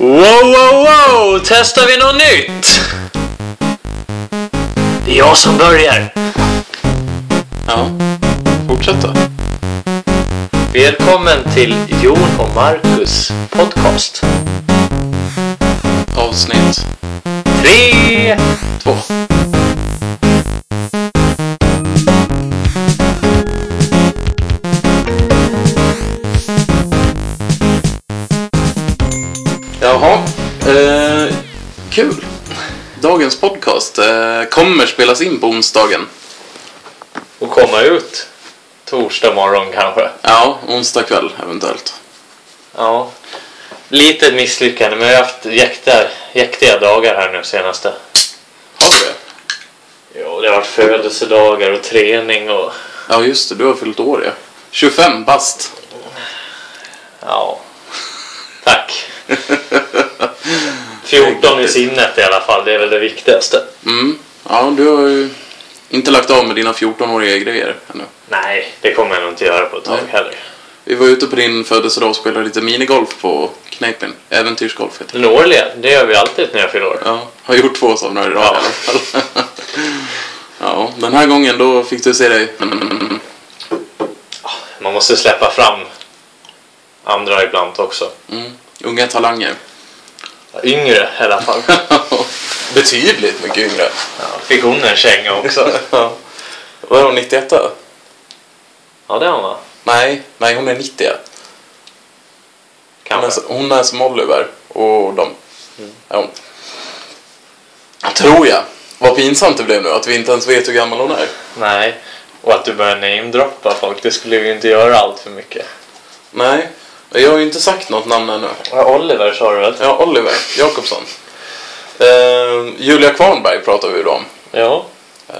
Wow, wow, wow! Testar vi något nytt? Det är jag som börjar. Ja, fortsätt då. Välkommen till Jon och Marcus podcast. Avsnitt Tre! två. Jaha, eh, kul. Dagens podcast eh, kommer spelas in på onsdagen. Och komma ut torsdag morgon kanske. Ja, onsdag kväll eventuellt. Ja. Lite misslyckande, men jag har haft jäktiga, jäktiga dagar här nu senaste. Har du det? Jo, det har varit födelsedagar och träning och... Ja, just det. Du har fyllt år, ja. 25 bast. Ja. Tack. 14 i sinnet i alla fall, det är väl det viktigaste. Mm. Ja, du har ju inte lagt av med dina 14-åriga grejer ännu. Nej, det kommer jag nog inte göra på ett tag Nej. heller. Vi var ute på din födelsedag och spelade lite minigolf på Kneipen. Äventyrsgolf heter det. Den årliga, det gör vi alltid när jag fyller år. Ja, har gjort två sådana idag Ja. i alla fall. ja, den här gången då fick du se dig... Mm, Man måste släppa fram andra ibland också. mm, unga talanger. Yngre i alla fall. Betydligt mycket yngre. Ja, fick hon en känga också. Ja. Vad är hon, 91 Ja, det har hon va? Nej, nej hon är 90 Hon är, hon är som Oliver och de. Är hon. Tror jag. Vad pinsamt det blev nu att vi inte ens vet hur gammal hon är. Nej. Och att du börjar namedroppa folk, det skulle vi inte göra allt för mycket. Nej, jag har ju inte sagt något namn ännu. Ja, Oliver sa du väl? Ja, Oliver Jakobsson. Eh, Julia Kvarnberg pratar vi då om. Ja. Eh,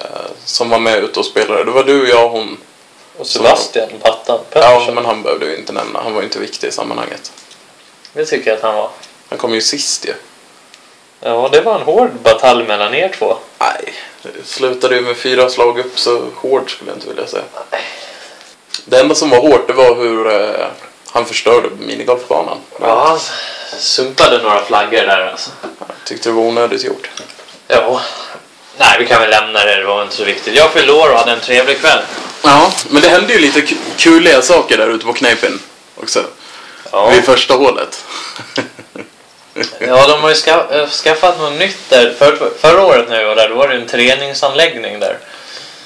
som var med ute och spelade. Det var du, jag och hon. Och Sebastian Pattan Ja, Pettersson. men han behövde vi inte nämna. Han var ju inte viktig i sammanhanget. Det tycker jag att han var. Han kom ju sist ju. Ja, det var en hård batalj mellan er två. Nej, det slutade ju med fyra slag upp så hårt skulle jag inte vilja säga. Det enda som var hårt det var hur eh, han förstörde minigolfbanan. Ja, han sumpade några flaggor där alltså. Jag tyckte det var onödigt gjort. Ja. Nej, vi kan väl lämna det. Det var inte så viktigt. Jag fyllde år och hade en trevlig kväll. Ja, men det hände ju lite ku- kuliga saker där ute på Kneipen också. Ja. Vid första hålet. Ja, de har ju ska, skaffat något nytt där. För, förra året när vi var där, då var det en träningsanläggning där.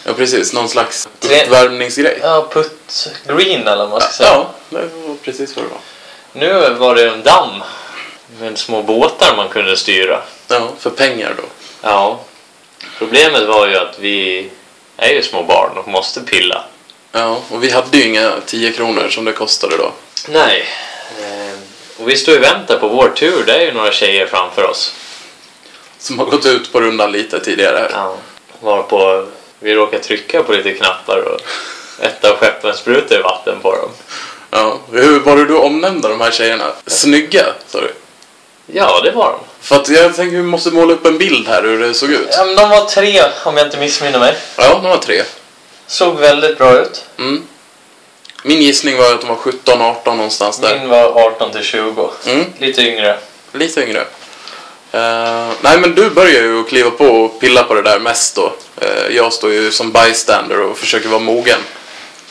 Ja, precis. Någon slags uppvärmningsgrej. Ja, putt green eller vad man ska säga. Ja, det var precis vad det var. Nu var det en damm med små båtar man kunde styra. Ja, för pengar då. Ja. Problemet var ju att vi är ju små barn och måste pilla. Ja, och vi hade ju inga 10 kronor som det kostade då. Nej. Eh, Och vi står och väntar på vår tur. Det är ju några tjejer framför oss. Som har gått ut på rundan lite tidigare. Ja. Varpå vi råkar trycka på lite knappar och ett av skeppen sprutar ju vatten på dem. Ja, hur var det du omnämnde de här tjejerna? Snygga, sa du? Ja, det var de. För att jag tänker vi måste måla upp en bild här hur det såg ut. Ja, men de var tre om jag inte missminner mig. Ja, de var tre. Såg väldigt bra ut. Mm. Min gissning var att de var 17-18 någonstans där. Min var 18 till 20. Mm. Lite yngre. Lite yngre. Eh, nej men du börjar ju kliva på och pilla på det där mest då. Eh, jag står ju som bystander och försöker vara mogen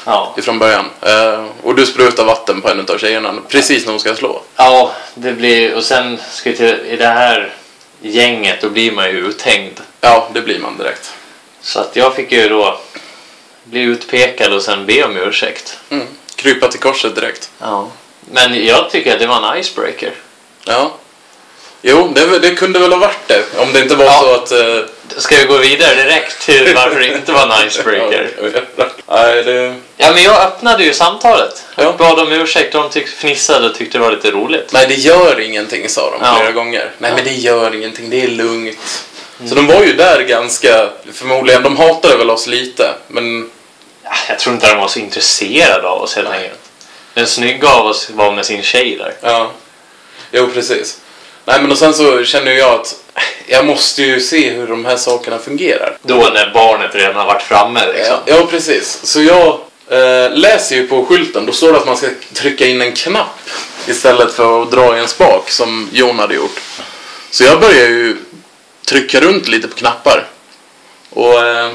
Ja. ifrån början. Eh, och du sprutar vatten på en av tjejerna precis när hon ska slå. Ja, det blir... Och sen ska vi till... I det här gänget, då blir man ju uthängd. Ja, det blir man direkt. Så att jag fick ju då bli utpekad och sen be om ursäkt. Mm. Krypa till korset direkt. Ja. Men jag tycker att det var en icebreaker. Ja. Jo, det, det kunde väl ha varit det. Om det inte var Ja. så att... eh, Ska vi gå vidare direkt till varför det inte var en icebreaker? Nej, det... Ja, men jag öppnade ju samtalet. Ja. Bad om ursäkt och de tyck, fnissade och tyckte det var lite roligt. Nej, det gör ingenting, sa de Ja. flera gånger. Nej, Ja. men det gör ingenting. Det är lugnt. Så de var ju där ganska... Förmodligen, de hatade väl oss lite. Men Ja, Jag tror inte de var så intresserade av oss helt enkelt. Den snygga av oss var med sin tjej där. Ja, jo precis. Nej men och sen så känner jag att jag måste ju se hur de här sakerna fungerar. Då när barnet redan har varit framme liksom. Ja, ja precis. Så jag eh, läser ju på skylten, då står det att man ska trycka in en knapp istället för att dra i en spak som Jon hade gjort. Så jag började ju trycka runt lite på knappar. Och eh,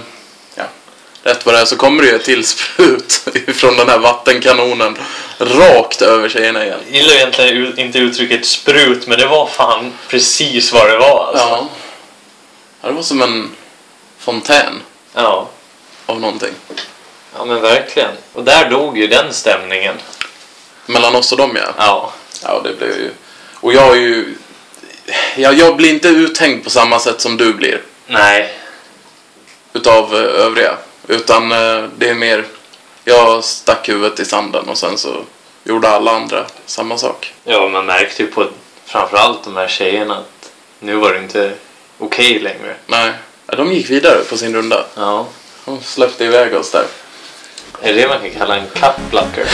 rätt vad det är så kommer det ju ett till sprut från den här vattenkanonen rakt över tjejerna igen. Jag gillar egentligen inte uttrycket sprut, men det var fan precis vad det var alltså. Ja. ja, det var som en fontän Ja. av någonting. Ja men verkligen. Och där dog ju den stämningen. Mellan oss och dem ja. Ja. Ja, det blev ju... Och jag är ju... Ja, jag blir inte uthängd på samma sätt som du blir. Nej. Utav eh, övriga. Utan eh, det är mer... Jag stack huvudet i sanden och sen så gjorde alla andra samma sak. Ja, man märkte ju på framförallt de här tjejerna att nu var det inte okej längre. Nej, de gick vidare på sin runda. Ja. De släppte iväg oss där. Är det man kan kalla en kappblocker?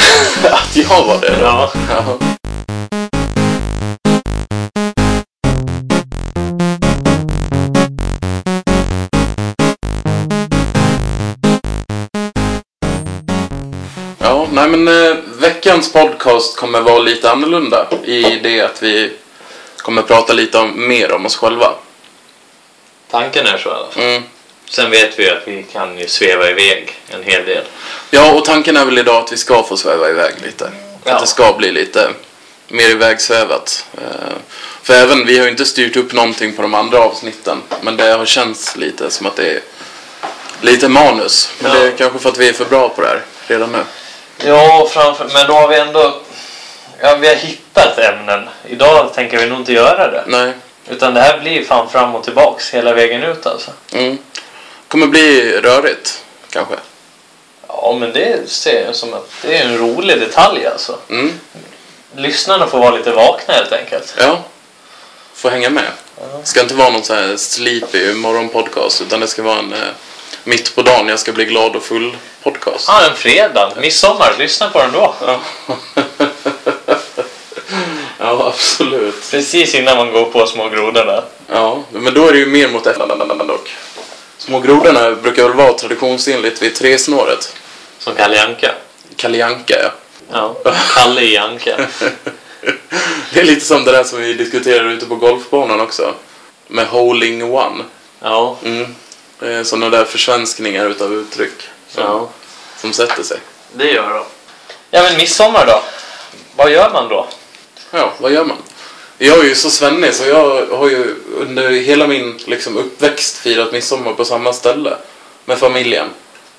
Att jag var det? Ja. Ja. Ja, nej men eh, veckans podcast kommer vara lite annorlunda i det att vi kommer prata lite om, mer om oss själva. Tanken är så i alla fall. Mm. Sen vet vi ju att vi kan ju sväva iväg en hel del. Ja, och tanken är väl idag att vi ska få sväva iväg lite. Ja. Att det ska bli lite mer ivägsvävat. Eh, För även, vi har ju inte styrt upp någonting på de andra avsnitten. Men det har känts lite som att det är lite manus. Men Ja. det är kanske för att vi är för bra på det här redan nu. Ja, framför, men då har vi ändå... Ja, vi har hittat ämnen. Idag tänker vi nog inte göra det. Nej. Utan det här blir fan fram och tillbaks hela vägen ut alltså. Mm. Kommer bli rörigt, kanske. Ja, men det ser jag som att det är en rolig detalj alltså. Mm. Lyssnarna får vara lite vakna helt enkelt. Ja. Får hänga med. Det ska inte vara någon så här sleepy morgonpodcast. Utan det ska vara en eh, mitt på dagen, jag ska bli glad och full podcast. Ja, en fredag. Midsommar. Lyssna på den då. Ja. ja, absolut. Precis innan man går på små grodorna. Ja, men då är det ju mer mot efterhand dock. Små grodorna brukar väl vara traditionsenligt vid tresnåret. Som Kalle Anka. Kalle Anka, ja. Ja, Kalle i Anka. Det är lite som det där som vi diskuterar ute på golfbanan också. Med holing one. Ja, Mm. Är sådana där försvenskningar utav uttryck. Som, ja. som sätter sig. Det gör de. Ja, men midsommar då? Vad gör man då? Ja, vad gör man? Jag är ju så svennig så jag har ju under hela min liksom, uppväxt firat midsommar på samma ställe med familjen.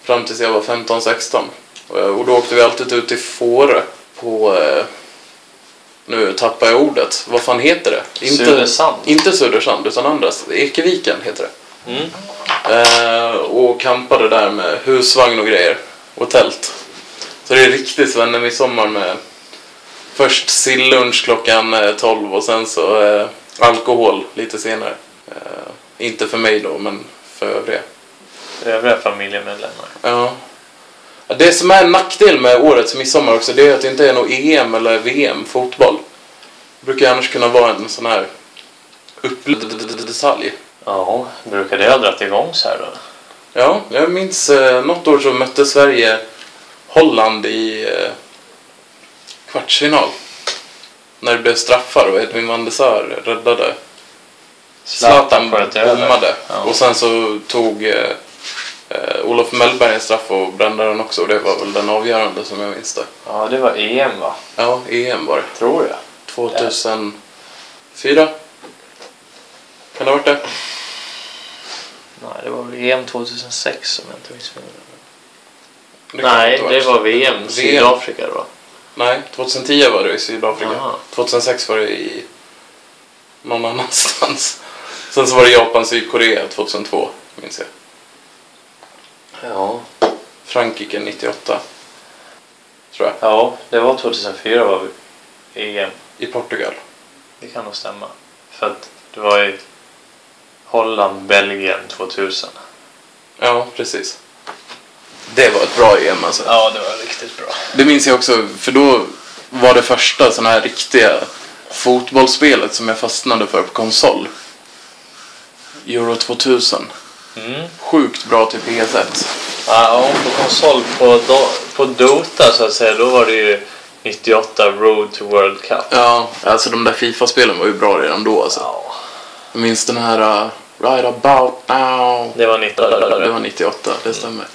Fram tills jag var 15-16. Och, då åkte vi alltid ut till Fårö på... Eh, nu tappar jag ordet. Vad fan heter det? Södersand. Inte Södersand utan andra. Ekeviken heter det. Mm. Eh, och campade där med husvagn och grejer. Och tält. Så det är riktigt svennemidsommar med först sillunch klockan eh, 12 och sen så eh, alkohol lite senare. Eh, inte för mig då, men för övriga. Övriga familjemedlemmar. Ja. Det som är en nackdel med årets midsommar också, det är att det inte är något EM eller VM fotboll. Det brukar annars kunna vara en sån här detalj. Ja, brukar det ha dragit igång så här då? Ja, jag minns eh, något år så mötte Sverige Holland i eh, kvartsfinal. När det blev straffar och Edwin van der Sar räddade. Zlatan bommade. Ja. Och sen så tog eh, eh, Olof Mellberg en straff och brände den också. Och det var väl den avgörande som jag minns det. Ja, det var EM va? Ja, EM var det. Tror jag. 2004? Kan det ha varit det? Nej, det var väl EM 2006 om jag inte missminner mig. det kan Nej, det var VM Sydafrika då. Nej, 2010 var det i Sydafrika. Aha. 2006 var det i någon annanstans. Sen så var det Japan, Sydkorea 2002, minns jag. Ja. Frankrike 98, tror jag. Ja, det var 2004 var vi EM. I Portugal. Det kan nog stämma. För att det var i Holland, Belgien 2000. Ja, precis. Det var ett bra EM alltså. Ja, det var riktigt bra. Det minns jag också, för då var det första sådana här riktiga fotbollsspelet som jag fastnade för på konsol. Euro 2000. Mm. Sjukt bra till PS1. Ja, och på konsol på, Do- på Dota så att säga, då var det ju 98 Road to World Cup. Ja, alltså de där Fifa-spelen var ju bra redan då alltså. Ja, Jag minns den här uh, Right about now. det var 98. Det var 98, det stämmer.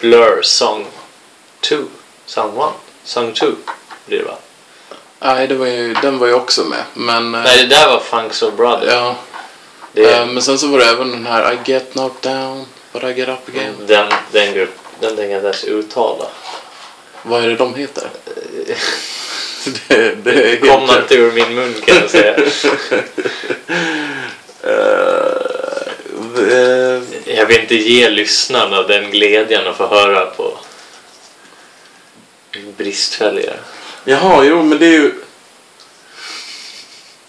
Blur Song 2. Song 1. Song 2 blir det va? Nej, det var ju, den var ju också med. Men, eh, Nej, det där var Funks of Brothers. ja, Det, eh, men sen så var det även den här I get knocked down, but I get up again. den, den grupp, den tänker jag inte ens uttala. Vad är det de heter? det, det är Kom inte ur min mun kan jag säga. Eh, eh, Jag vill inte ge lyssnarna den glädjen att få höra på bristfälliga. Jaha, jo men det är ju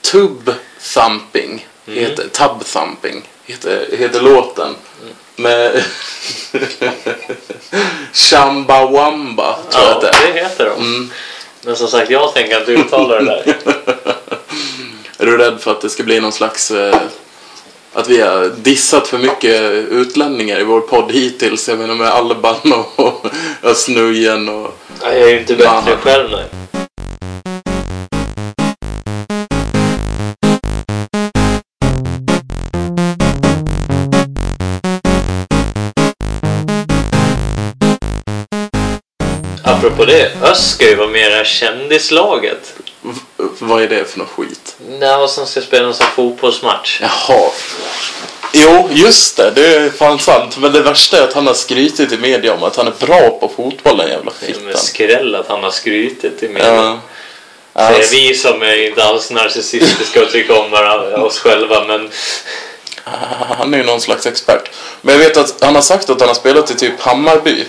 Tub Thumping heter, Tub Thumping heter, heter låten. Med Chambawamba tror jag Ja, att det är. det heter de. Mm. Men som sagt, jag tänker inte uttala det där. Är du rädd för att det ska bli någon slags... Eh, att vi har dissat för mycket utlänningar i vår podd hittills? Jag menar med Alban och, Östnujen och... Nej, jag är ju inte bättre Fan. själv nej. Apropå det, Öst ska ju vara med i det här kändislaget. V- vad är det för något skit? Nej, och som ska spela en sån fotbollsmatch. Jaha. Jo, just det. Det är fan sant. Men det värsta är att han har skrytit i media om att han är bra på fotboll, den jävla fittan. skräll att han har skrytit i media. Ja. Det är Alltså, vi som är inte alls narcissistiska och tycker om oss själva, men han är ju någon slags expert. Men jag vet att han har sagt att han har spelat i typ Hammarby.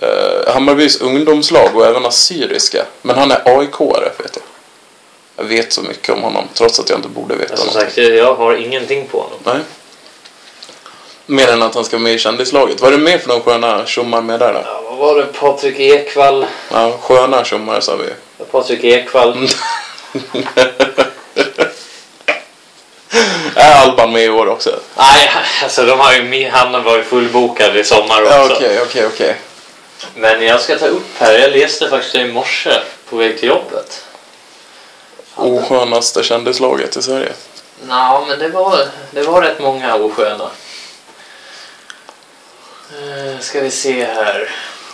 Eh, Hammarbys ungdomslag och även Assyriska. Men han är AIK-are, vet jag. Jag vet så mycket om honom, trots att jag inte borde veta som något. sagt, jag har ingenting på honom. Nej. Mer än att han ska vara med i kändislaget. Vad är det mer för några sköna tjommar med där då? Ja, vad var det? Patrik Ekwall. Ja, sköna tjommar sa vi. Patrik Ekwall. Är Alban med i år också? Nej, alltså de har ju, han var ju fullbokad i sommar också. Ja, okej, okej, okej. Men jag ska ta upp här, jag läste faktiskt det i morse på väg till jobbet. Oskönaste kändislaget i Sverige. Ja, men det var, det var rätt många osköna. Eh, ska vi se här.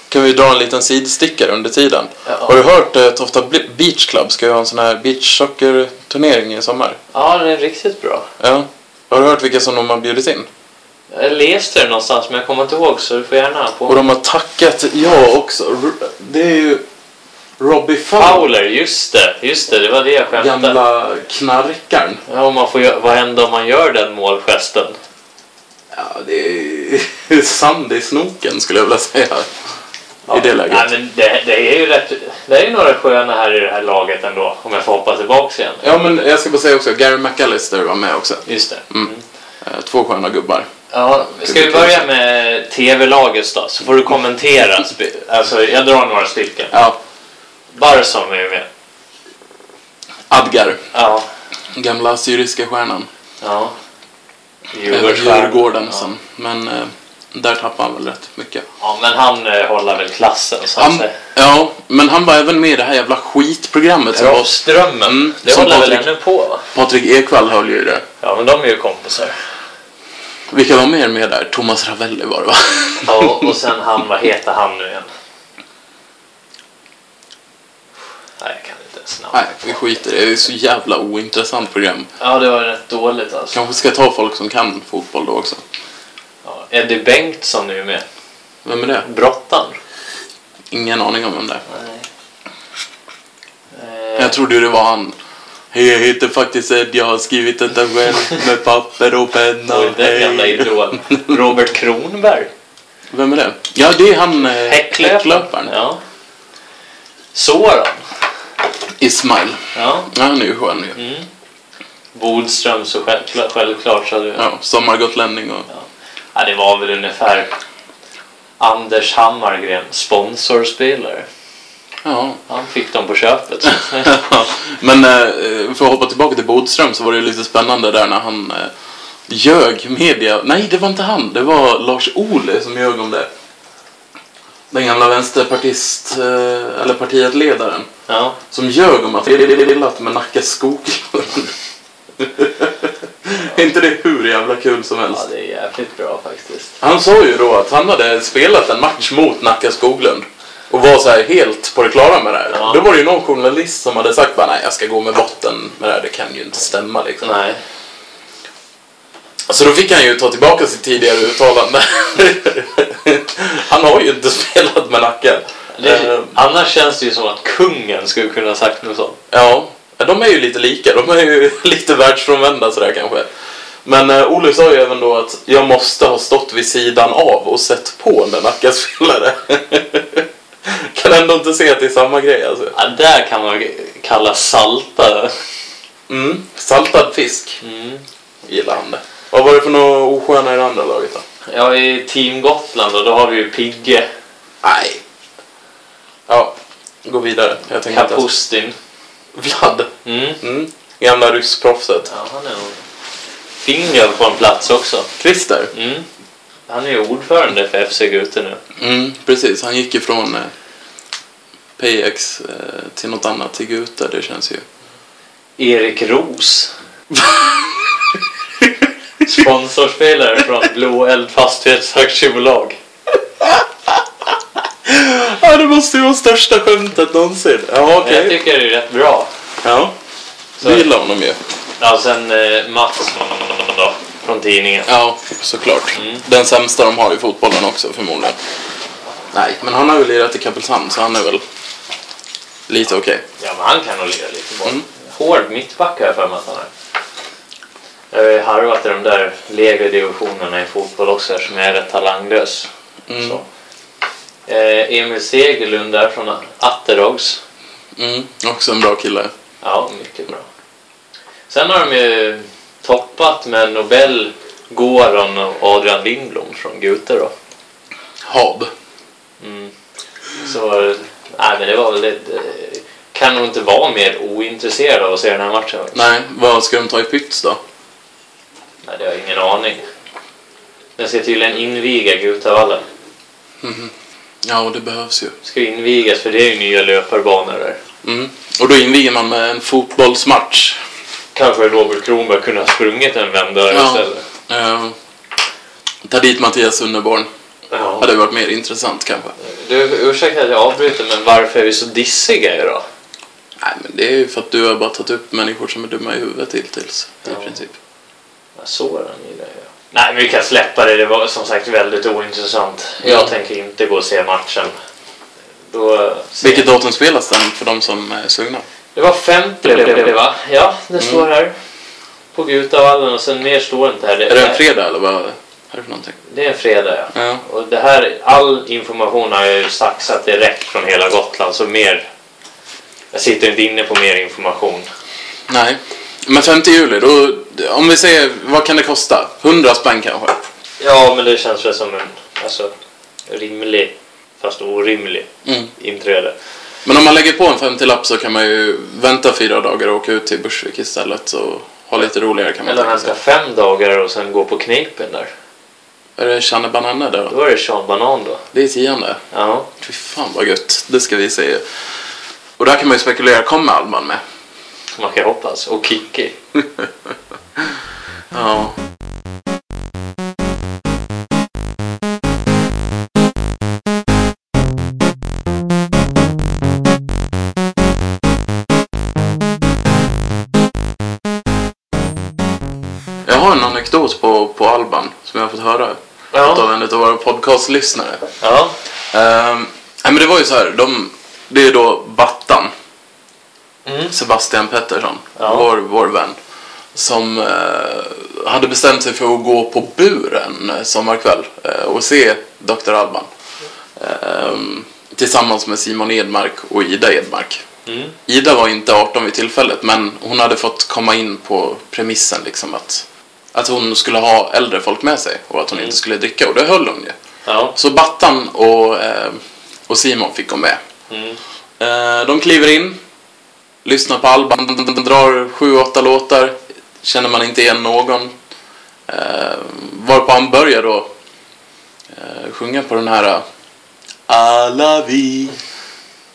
Kan vi dra en liten sidstickare under tiden? Ja. Har du hört att Tofta Bli- Beach Club ska ha en sån här beachsoccer-turnering i sommar? Ja, det är riktigt bra. Ja. Har du hört vilka som de har bjudit in? Jag läste det någonstans men jag kommer inte ihåg så du får gärna Och på. de har tackat jag också. Det är ju Robbie Fowler. Fowler, just det. Just det, det var det jag skämtade. Gamla knarkaren. Ja, om man får, vad händer om man gör den målgesten? Ja, det är sand i snoken skulle jag vilja säga. I det läget. Nej, men det, det är ju rätt, det är ju några sköna här i det här laget ändå. Om jag får hoppa tillbaks igen. Ja, men jag ska bara säga också, Gary McAllister var med också. Just det. Mm. Eh, Två sköna gubbar. Ja, ska vi börja med TV-laget då? Så får du kommentera. spe- Alltså, jag drar några stycken. Ja, Barsom är ju med. Adgar, Ja. gamla syriska stjärnan. Ja. Djurgården ja. sen. Men eh, där tappade han väl rätt mycket. Ja, men han eh, håller väl klassen så att Han, säga. ja, men han var även med i det här jävla skitprogrammet som var... Rossströmmen. Mm, det håller väl Patrik- ännu på va? Patrik Ekwall höll ju det. Ja, men de är ju kompisar. Vilka var mer med där? Thomas Ravelli var det va? Ja, och sen han, vad heter han nu igen? Nej, jag kan inte ens namn. Nej, vi skiter i det. Det är så jävla ointressant program. Ja, det var rätt dåligt alltså. Kanske ska ta folk som kan fotboll då också. Ja, Eddie Bengtsson är ju med. Vem är det? Brottan. Ingen aning om vem det är. Nej. Eh, Jag trodde det var han. Hej, jag heter faktiskt Ed. Jag har skrivit detta själv med papper och penna. Oj, den Hej. idol. Robert Kronberg. Vem är det? Ja, det är han eh, häcklöparen. Ja. Soran. Ismail. Ja. Ja, han är ju skön ju. Mm. Bodström så självklart, självklart så hade ja. Ja, sommargotlänning och... ja, det var väl ungefär Anders Hammargren, sponsorspelare. Ja. Han fick dem på köpet. Men eh, för att hoppa tillbaka till Bodström så var det lite spännande där när han eh, ljög media. Nej, det var inte han. Det var Lars Ole som ljög om det. Den gamla vänsterpartist, eh, eller partiet ledaren Ja. som ljög om att det är gillat med Nacka Skoglund. är inte det hur jävla kul som helst? ja, det är jävligt bra faktiskt. Han sa ju då att han hade spelat en match mot Nacka Skoglund och var så här helt på det klara med det här. Ja. Då var det ju någon journalist som hade sagt bara nej jag ska gå med botten med det här, det kan ju inte stämma liksom. Nej. Så då fick han ju ta tillbaka sitt tidigare uttalande. han har ju inte spelat med Nacka. Det, Eh, annars känns det ju som att kungen skulle kunna ha sagt något sånt. Ja, de är ju lite lika. De är ju lite världsfrånvända sådär kanske. Men uh, Olle sa ju även då att jag måste ha stått vid sidan av och sett på när Nacka spelade. kan ändå inte se att det är samma grej alltså. Ja, där kan man kalla salta. Mm. Saltad fisk Mm. gillar han det. Vad var det för några osköna i det andra laget då? Ja, i Team Gotland då, då har vi ju Pigge, Nej. Ja, gå vidare. Jag tänker inte... Kapustin. Vlad. Mm. Mm. Gamla ryssproffset. Ja, han är nog fin på en plats också. Christer. Mm. Han är ju ordförande för FC Gute nu. Mm, precis. Han gick ifrån eh, PX eh, till något annat, till Gute. Det känns ju... Erik Ros. Sponsorspelare från Blåeld Fastighetsaktiebolag. Ja, det måste ju vara största skämtet någonsin. Ja, okej. Jag tycker det är rätt bra. Ja. Så- Du gillar honom ju. Ja, sen eh, Mats då, från tidningen. Ja, såklart. Mm. Den sämsta de har i fotbollen också förmodligen. Nej, men han har väl lirat i Kappelshamn så han är väl lite okej. Ja, men han kan nog lira lite boll. Mm. Hård mittback har jag för mig att han är. Jag har ju harvat i de där lägre divisionerna i fotboll också eftersom jag är rätt talanglös. Mm. Så. Eh, Emil Segerlund där från Atterogs. Mm. Också en bra kille. Ja, mycket bra. Sen har de ju toppat med Nobel, Goran och Adrian Lindblom från Gute då. Hab. Mm. Så, nej men det var väl det. det kan nog inte vara mer ointresserad av att se den här matchen. Nej, vad ska de ta i pyts då? Nej, det har jag ingen aning. Den ska tydligen inviga Gutavallen. Ja, och det behövs ju. Ska invigas för det är ju nya löparbanor där. Mm. Och då inviger man med en fotbollsmatch. Kanske Robert Kronberg kunde ha sprungit en vända Ja. istället. Eh, ta dit Mattias Sunderborn. Ja. Hade varit mer intressant kanske. Du, ursäkta att jag avbryter men varför är vi så dissiga idag? Nej, men det är ju för att du har bara tagit upp människor som är dumma i huvudet hittills. I Ja. princip. Ja, så är den i det. Ja. Nej, men vi kan släppa det. Det var som sagt väldigt ointressant. Jag Mm. tänker inte gå och se matchen. Då, Vilket datum spelas den för de som är sugna? Det var femte blev det va? Ja, det står här. På Gutavallen och sen mer står det inte här. Det, Är det en fredag eller vad är det för någonting? det är en fredag ja. Ja. Och det här, all information har jag ju saxat direkt från hela Gotland så mer... Jag sitter inte inne på mer information. Nej. Men 5 juli, då, om vi säger, vad kan det kosta? 100 spänn kanske? Ja, men det känns väl som en alltså, rimlig, fast orimlig Mm. inträde. Men om man lägger på en 50-lapp så kan man ju vänta fyra dagar och åka ut till Bursvik istället och ha lite roligare kan man Eller vänta fem dagar och sen gå på knepen där. Är det Channe Banane där då? Då är det Sean Banan då. Det är tionde. Ja. Fy fan vad gött. Det ska vi se. Och där kan man ju spekulera, kommer Alban med? Man kan hoppas. Och Kikki. Ja. Jag har en anekdot på, på Alban som jag har fått höra Ja. av en av våra podcastlyssnare. Ja. Ehm, nej, men det var ju så här, de, det är då Battan, Mm. Sebastian Pettersson, Ja. vår, vår vän, som eh, hade bestämt sig för att gå på buren eh, sommarkväll eh, och se Dr. Alban. Ehm, tillsammans med Simon Edmark och Ida Edmark. Mm. Ida var inte 18 vid tillfället men hon hade fått komma in på premissen liksom att, att hon skulle ha äldre folk med sig och att hon Mm. inte skulle dricka och det höll hon ju. Ja. Så Battan och, eh, och Simon fick gå med. Mm. Eh, de kliver in, lyssnar på Alban, drar sju, åtta låtar, känner man inte igen någon. Eh, varpå han börjar då eh, sjunga på den här alla vi.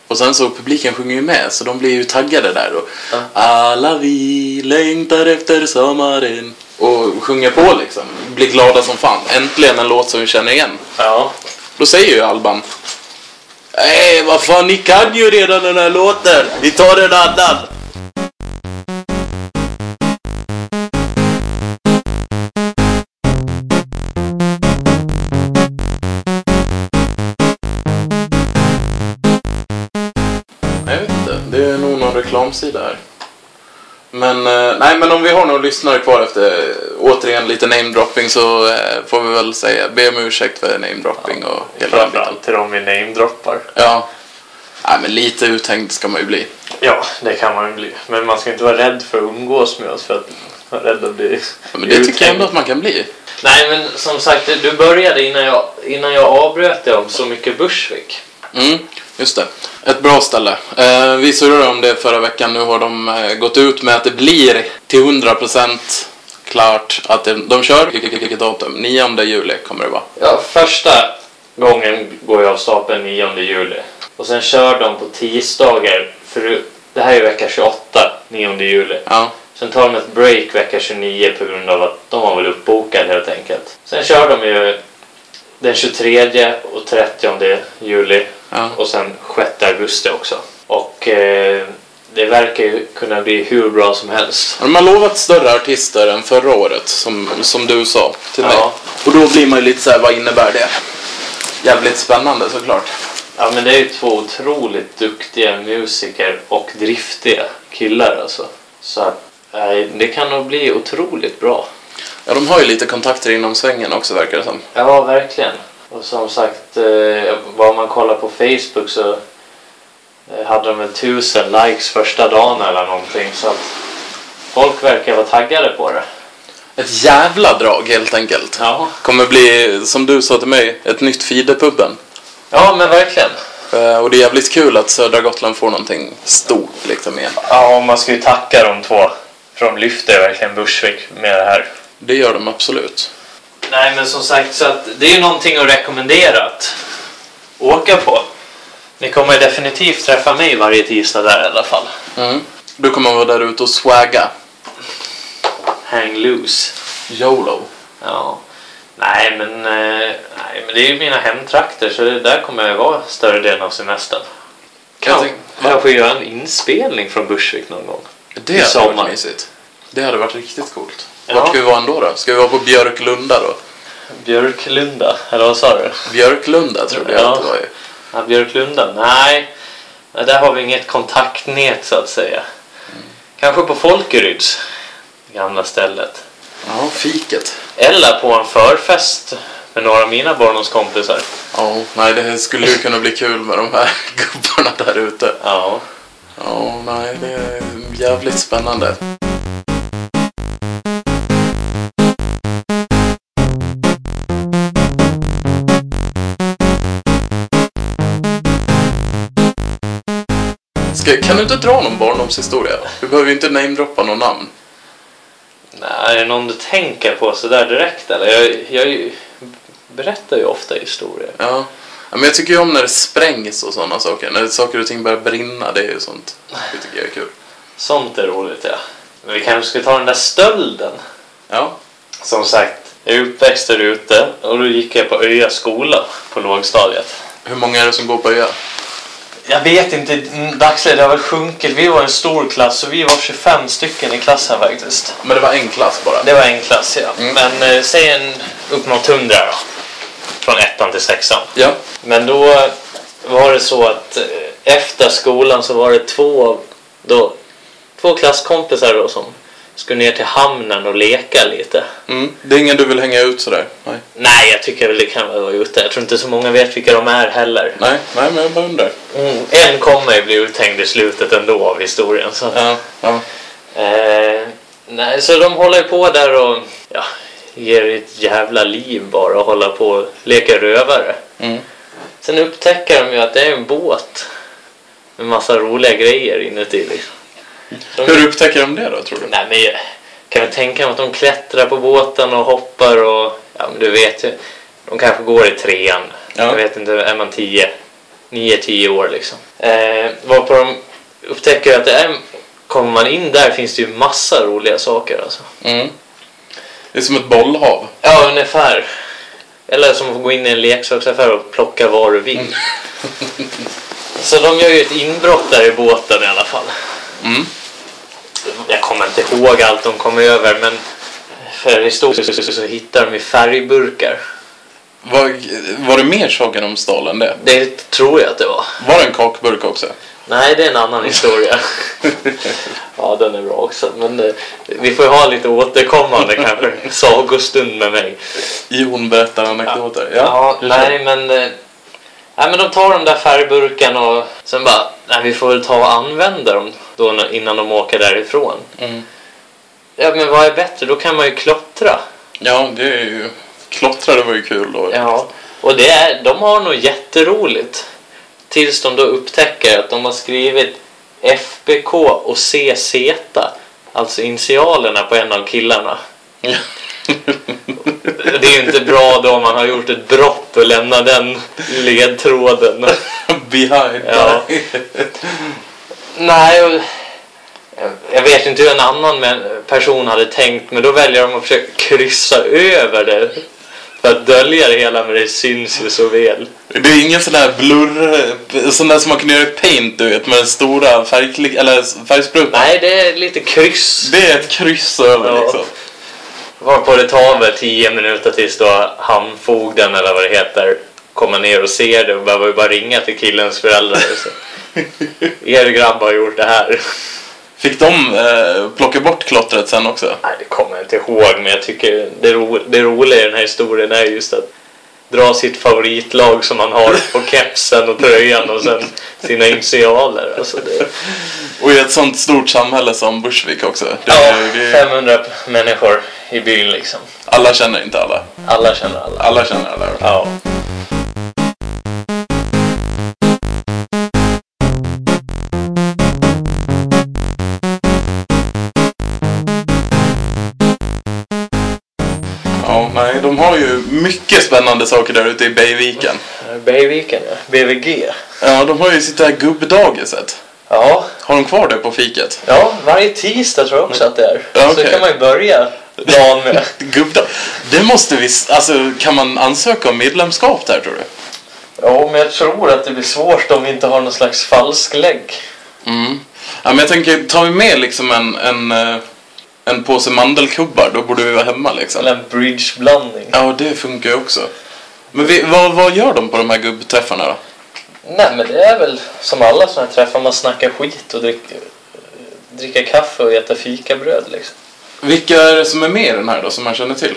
Och sen så publiken sjunger ju med så de blir ju taggade där då. Ja. Alla vi längtar efter sommaren. Och sjunger på liksom. Blir glada som fan. Äntligen en låt som vi känner igen. Ja. Då säger ju Alban. Nej, vad fan, ni kan ju redan den här låten. Vi tar en annan. Jag vet inte, det är nog någon reklamsida här. Men, eh, nej, men om vi har några lyssnare kvar efter eh, återigen lite namedropping så eh, får vi väl säga be om ursäkt för namedropping och hela den biten. Till de vi namedroppar. Ja. Nej, men lite uthängd ska man ju bli. Ja, det kan man ju bli. Men man ska inte vara rädd för att umgås med oss för att vara rädd att bli Ja, men det tycker jag uthängd. ändå att man kan bli. Nej, men som sagt, du började innan jag, innan jag avbröt dig om så mycket Bushwick. Mm, just det. Ett bra ställe. Eh, vi surrade om det förra veckan. Nu har de eh, gått ut med att det blir till 100% klart att det, de kör. Vilket datum? 9 juli kommer det vara. Ja, första gången går jag av stapeln 9 juli. Och sen kör de på tisdagar. För det här är vecka 28, 9 juli. Ja, Sen tar de ett break vecka 29 på grund av att de var väl uppbokade helt enkelt. Sen kör de ju den 23 och 30 juli ja. och sen 6 augusti också. Och eh, det verkar ju kunna bli hur bra som helst. De har lovat större artister än förra året, som, som du sa till mig. Ja. Och då blir man ju lite så här, vad innebär det? Jävligt spännande såklart. Ja men det är ju två otroligt duktiga musiker och driftiga killar alltså. Så att eh, det kan nog bli otroligt bra. Ja, de har ju lite kontakter inom svängen också verkar det som. Ja, verkligen. Och som sagt, eh, vad man kollar på Facebook så eh, hade de väl tusen likes första dagen eller någonting. Så att folk verkar vara taggade på det. Ett jävla drag helt enkelt. Ja, Kommer bli, som du sa till mig, ett nytt Fidepubben. ja men verkligen. Eh, Och det är jävligt kul att södra Gotland får någonting stort liksom igen. Ja, man ska ju tacka de två. För de lyfter verkligen Bushwick med det här. Det gör de absolut. Nej, men som sagt, så att det är ju någonting att rekommendera att åka på. Ni kommer ju definitivt träffa mig varje tisdag där i alla fall. Mm. Du kommer vara där ute och swagga. Hang loose. YOLO. Ja. Nej, men, eh, nej, men det är ju mina hemtrakter så det där kommer jag vara större delen av semestern. Kan jag kanske göra en inspelning från Bushwick någon gång. Det hade varit mysigt. Det hade varit riktigt coolt. Ja. Vart ska vi vara ändå då? Ska vi vara på Björklunda då? Björklunda, eller vad sa du? Björklunda trodde jag Ja. att det var ju. Ja, Björklunda? Nej, där har vi inget kontaktnät så att säga. Kanske på Folkeryds gamla stället. Ja, fiket. Eller på en förfest med några av mina barndomskompisar. Ja, nej det skulle ju kunna bli kul med de här gubbarna där ute. Ja. Ja, nej det är jävligt spännande. Ska, kan du inte dra någon barndomshistoria? Vi behöver ju inte namedroppa någon namn. Nej, är det någon du tänker på sådär direkt eller? Jag, jag berättar ju ofta historier. Ja. men jag tycker ju om när det sprängs och sådana saker. När saker och ting börjar brinna, det är ju sånt. Det tycker jag är kul. Sånt är roligt ja. Men vi kanske ska ta den där stölden. Ja, Som sagt, jag är uppväxt där ute och då gick jag på Öja skola på lågstadiet. hur många är det som går på ÖA? Jag vet inte, i dagsläget har väl sjunkit. Vi var en stor klass och vi var 25 stycken i klassen faktiskt. Men det var en klass bara. Det var en klass ja. Mm. Men eh, säg en upp mot 100 då. Från ettan till sexan. Ja. Men då var det så att eh, efter skolan så var det två, då, två klasskompisar då som skulle ner till hamnen och leka lite. Mm. Det är ingen du vill hänga ut sådär? Nej. Nej, jag tycker väl det kan vara ute. Jag tror inte så många vet vilka de är heller. Nej, nej men jag bara undrar. Mm, en kommer ju bli uthängd i slutet ändå av historien. Så. Ja, ja. Eh, nej, så de håller på där och ja, ger ett jävla liv bara och håller på och leker rövare. Mm. Sen upptäcker de ju att det är en båt med massa roliga grejer inuti. Liksom. De, Hur upptäcker de det då, tror du? Nej, men jag kan väl tänka mig att de klättrar på båten och hoppar och ja, men du vet ju. De kanske går i trean. Ja. Jag vet inte, är man tio? 9-10 år liksom. Eh, varpå de upptäcker att det är, kommer man in där finns det ju massa roliga saker alltså. Mm. Det är som ett bollhav. Ja, ungefär. Eller som att gå in i en leksaksaffär och plocka vad du vill. Så de gör ju ett inbrott där i båten i alla fall. Mm. Jag kommer inte ihåg allt de kom över men för historiskt så hittar de ju färgburkar. Var, var det mer saker de stal än det? Det tror jag att det var. Var det en kakburk också? Nej, det är en annan historia. ja, den är bra också. Men eh, vi får ju ha lite återkommande kanske sagostund med mig. Jon berättar anekdoter. Ja, Ja, nej men... eh, Nej men de tar de där färgburkarna och sen bara, nej vi får väl ta och använda dem då innan de åker därifrån. Mm. Ja men vad är bättre? Då kan man ju klottra. ja det är ju... Klottrade var ju kul då. Ja. Och det är, de har nog jätteroligt. Tills de då upptäcker att de har skrivit FBK och CZ. Alltså initialerna på en av killarna. Det är ju inte bra då om man har gjort ett brott och lämnar den ledtråden. Behind. Ja. Nej, och jag vet inte hur en annan person hade tänkt men då väljer de att försöka kryssa över det. För att dölja det hela men det syns ju så väl. Det är ingen sån där blurr... Sån där som man kan göra i paint, du vet, med stora färgklick... Eller färgsprutan. Nej, det är lite kryss. Det är ett kryss över Ja. liksom. Varpå det tar väl tio minuter tills då hamnfogden eller vad det heter kommer ner och ser det och behöver ju bara ringa till killens föräldrar. Så. Er grabb har gjort det här. Fick de eh, plocka bort klottret sen också? Nej, det kommer jag inte ihåg, men jag tycker det, ro, det roliga i den här historien är just att dra sitt favoritlag som man har på kepsen och tröjan och sen sina initialer. Alltså det, Och i ett sånt stort samhälle som Bushwick också. Det, ja, det, 500 människor i byn liksom. alla känner inte alla. Alla känner alla. Alla känner alla. Ja. Nej, de har ju mycket spännande saker där ute i Beiviken. Bergviken, ja. BVG. Ja, de har ju sitt där gubbdagiset. Ja, Har de kvar det på fiket? ja, varje tisdag tror jag också att det är. Ja, Så okej. kan man ju börja dagen med. Gubbdag? Det måste vi... Alltså, kan man ansöka om medlemskap där tror du? Ja, men jag tror att det blir svårt om vi inte har någon slags falsklägg. Mm. Ja, men jag tänker, tar vi med liksom en, en, eh, en påse mandelkubbar, då borde vi vara hemma liksom. Eller en bridgeblandning. Ja, det funkar ju också. Men vi, vad, vad gör de på de här gubbträffarna då? Nej, men det är väl som alla sådana här träffar, man snackar skit och dricker, dricker kaffe och äter fikabröd liksom. Vilka är det som är med i den här då, som man känner till?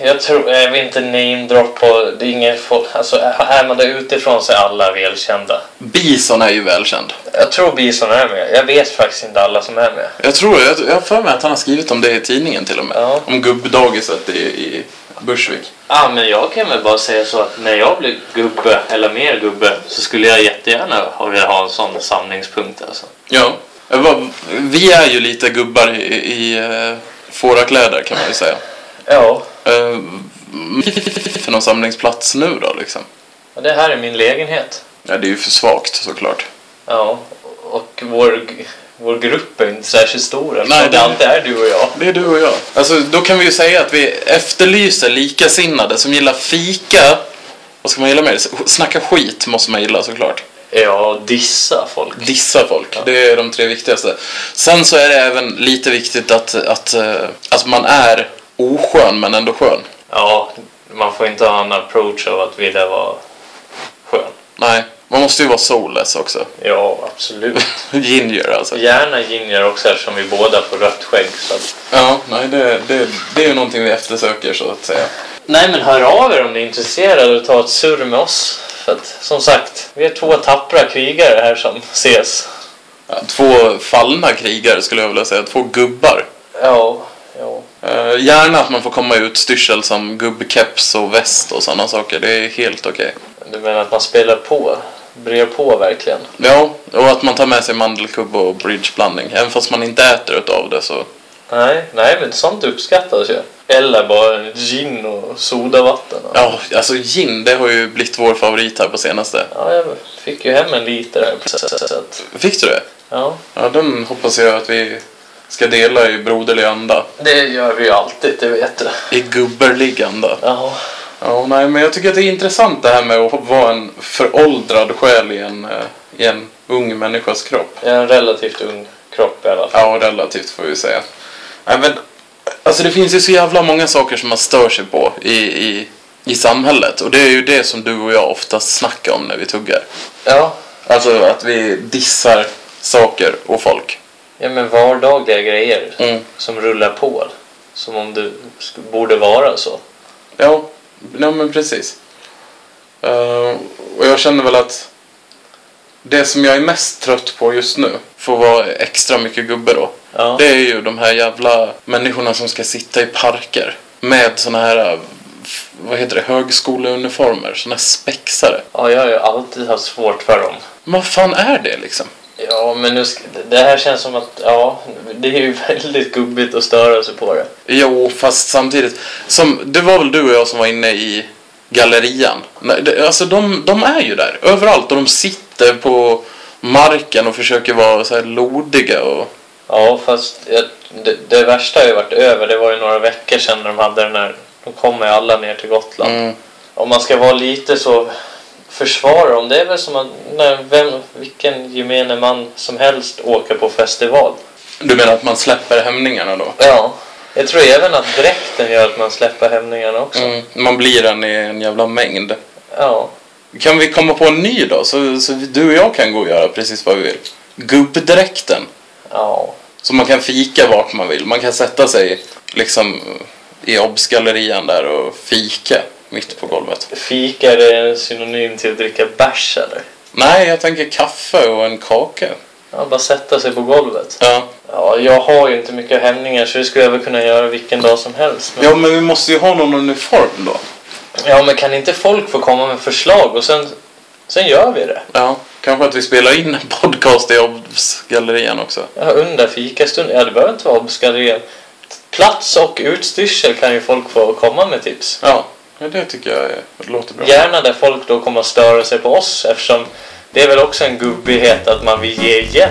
Jag tror, jag vill inte namedrop på, det är ingen folk, alltså är man där utifrån så är alla välkända. Bison är ju välkänd. Jag tror Bison är med, jag vet faktiskt inte alla som är med. Jag tror, jag, jag har för mig att han har skrivit om det i tidningen till och med. Ja. Om gubbdagiset i, i Bushwick. Ja, men jag kan väl bara säga så att när jag blir gubbe, eller mer gubbe, så skulle jag jättegärna vilja ha en sån samlingspunkt alltså. Ja. Vi är ju lite gubbar i, i uh, fårakläder kan man ju säga. Ja, Uh, för någon samlingsplats nu då liksom? och det här är min lägenhet. Ja, det är ju för svagt såklart. Ja, och vår, vår grupp är inte särskilt stor eftersom Nej, det alltid är du och jag. Det är du och jag. Alltså, då kan vi ju säga att vi efterlyser likasinnade som gillar fika. Vad ska man gilla mer? Snacka skit måste man gilla såklart. Ja, dissa folk. Dissa folk. Det är de tre viktigaste. Sen så är det även lite viktigt att, att, eh, att man är oskön men ändå skön. Ja, man får inte ha en approach av att vilja vara skön. Nej, man måste ju vara soulless också. Ja, absolut. Ginger alltså. Gärna ginger också eftersom vi båda får rött skägg. Så att... Ja, nej det, det, det är ju någonting vi eftersöker så att säga. Nej, men hör av er om ni är intresserade och ta ett surr med oss. För att, som sagt, vi är två tappra krigare här som ses. Ja, två fallna krigare skulle jag vilja säga. Två gubbar. Ja, Eh, gärna att man får komma i utstyrsel som gubbkeps och väst och sådana saker. Det är helt okej. Du menar att man spelar på? Brer på verkligen? Ja, och att man tar med sig mandelkubb och bridgeblandning. Även fast man inte äter utav det så. Nej, nej men sånt uppskattas ju. Eller bara gin och sodavatten. Ja, alltså gin, det har ju blivit vår favorit här på senaste. Ja, jag fick ju hem en liter här på sättet. Fick du det? Ja, Ja, den hoppas jag att vi ska dela i broderlig anda. det gör vi ju alltid, det vet du. I gubberlig anda. Ja, Ja, nej, men jag tycker att det är intressant det här med att vara en föråldrad själ i en, eh, i en ung människas kropp. är en relativt ung kropp i alla fall. Ja, relativt får vi säga. Nej, men, alltså det finns ju så jävla många saker som man stör sig på i, i, i samhället. Och det är ju det som du och jag oftast snackar om när vi tuggar. Ja, Alltså att vi dissar saker och folk. Ja men vardagliga grejer Mm. som rullar på. Som om det borde vara så. Ja, ja men precis. Eh, och jag känner väl att det som jag är mest trött på just nu, får vara extra mycket gubbe då, Ja, det är ju de här jävla människorna som ska sitta i parker med såna här, vad heter det, högskoleuniformer, såna här spexare. ja jag har ju alltid haft svårt för dem. Men vad fan är det liksom? Ja, men nu ska, det här känns som att, ja, det är ju väldigt gubbigt att störa sig på det. Jo, fast samtidigt, som, det var väl du och jag som var inne i gallerian. Nej, det, alltså de, de är ju där överallt och de sitter på marken och försöker vara så här lodiga och... Ja, fast jag, det, det värsta har ju varit över. Det var ju några veckor sedan när de hade den här, de kommer ju alla ner till Gotland. Mm, Om man ska vara lite så försvara dem, det är väl som att när vem, vilken gemene man som helst åker på festival. du menar att man släpper hämningarna då? Ja. Jag tror även att dräkten gör att man släpper hämningarna också. Mm, man blir en i en jävla mängd. Ja. Kan vi komma på en ny då? Så, så du och jag kan gå och göra precis vad vi vill. Gubbdräkten. Ja. Så man kan fika vart man vill. Man kan sätta sig liksom i Obs-gallerian där och fika mitt på golvet. Fika är det synonym till att dricka bärs eller? Nej, jag tänker kaffe och en kaka. Ja, bara sätta sig på golvet. Ja. Ja, jag har ju inte mycket hämningar så det skulle jag väl kunna göra vilken dag som helst. Men... ja, men vi måste ju ha någon uniform då. Ja, men kan inte folk få komma med förslag och sen, sen gör vi det? Ja, kanske att vi spelar in en podcast i Obs-gallerian också. Ja, under fikastunden. Ja, det behöver inte vara obskadrien. Plats och utstyrsel kan ju folk få komma med tips. Ja, ja det tycker jag är, det låter bra. Gärna där folk då kommer att störa sig på oss eftersom det är väl också en gubbighet att man vill ge igen.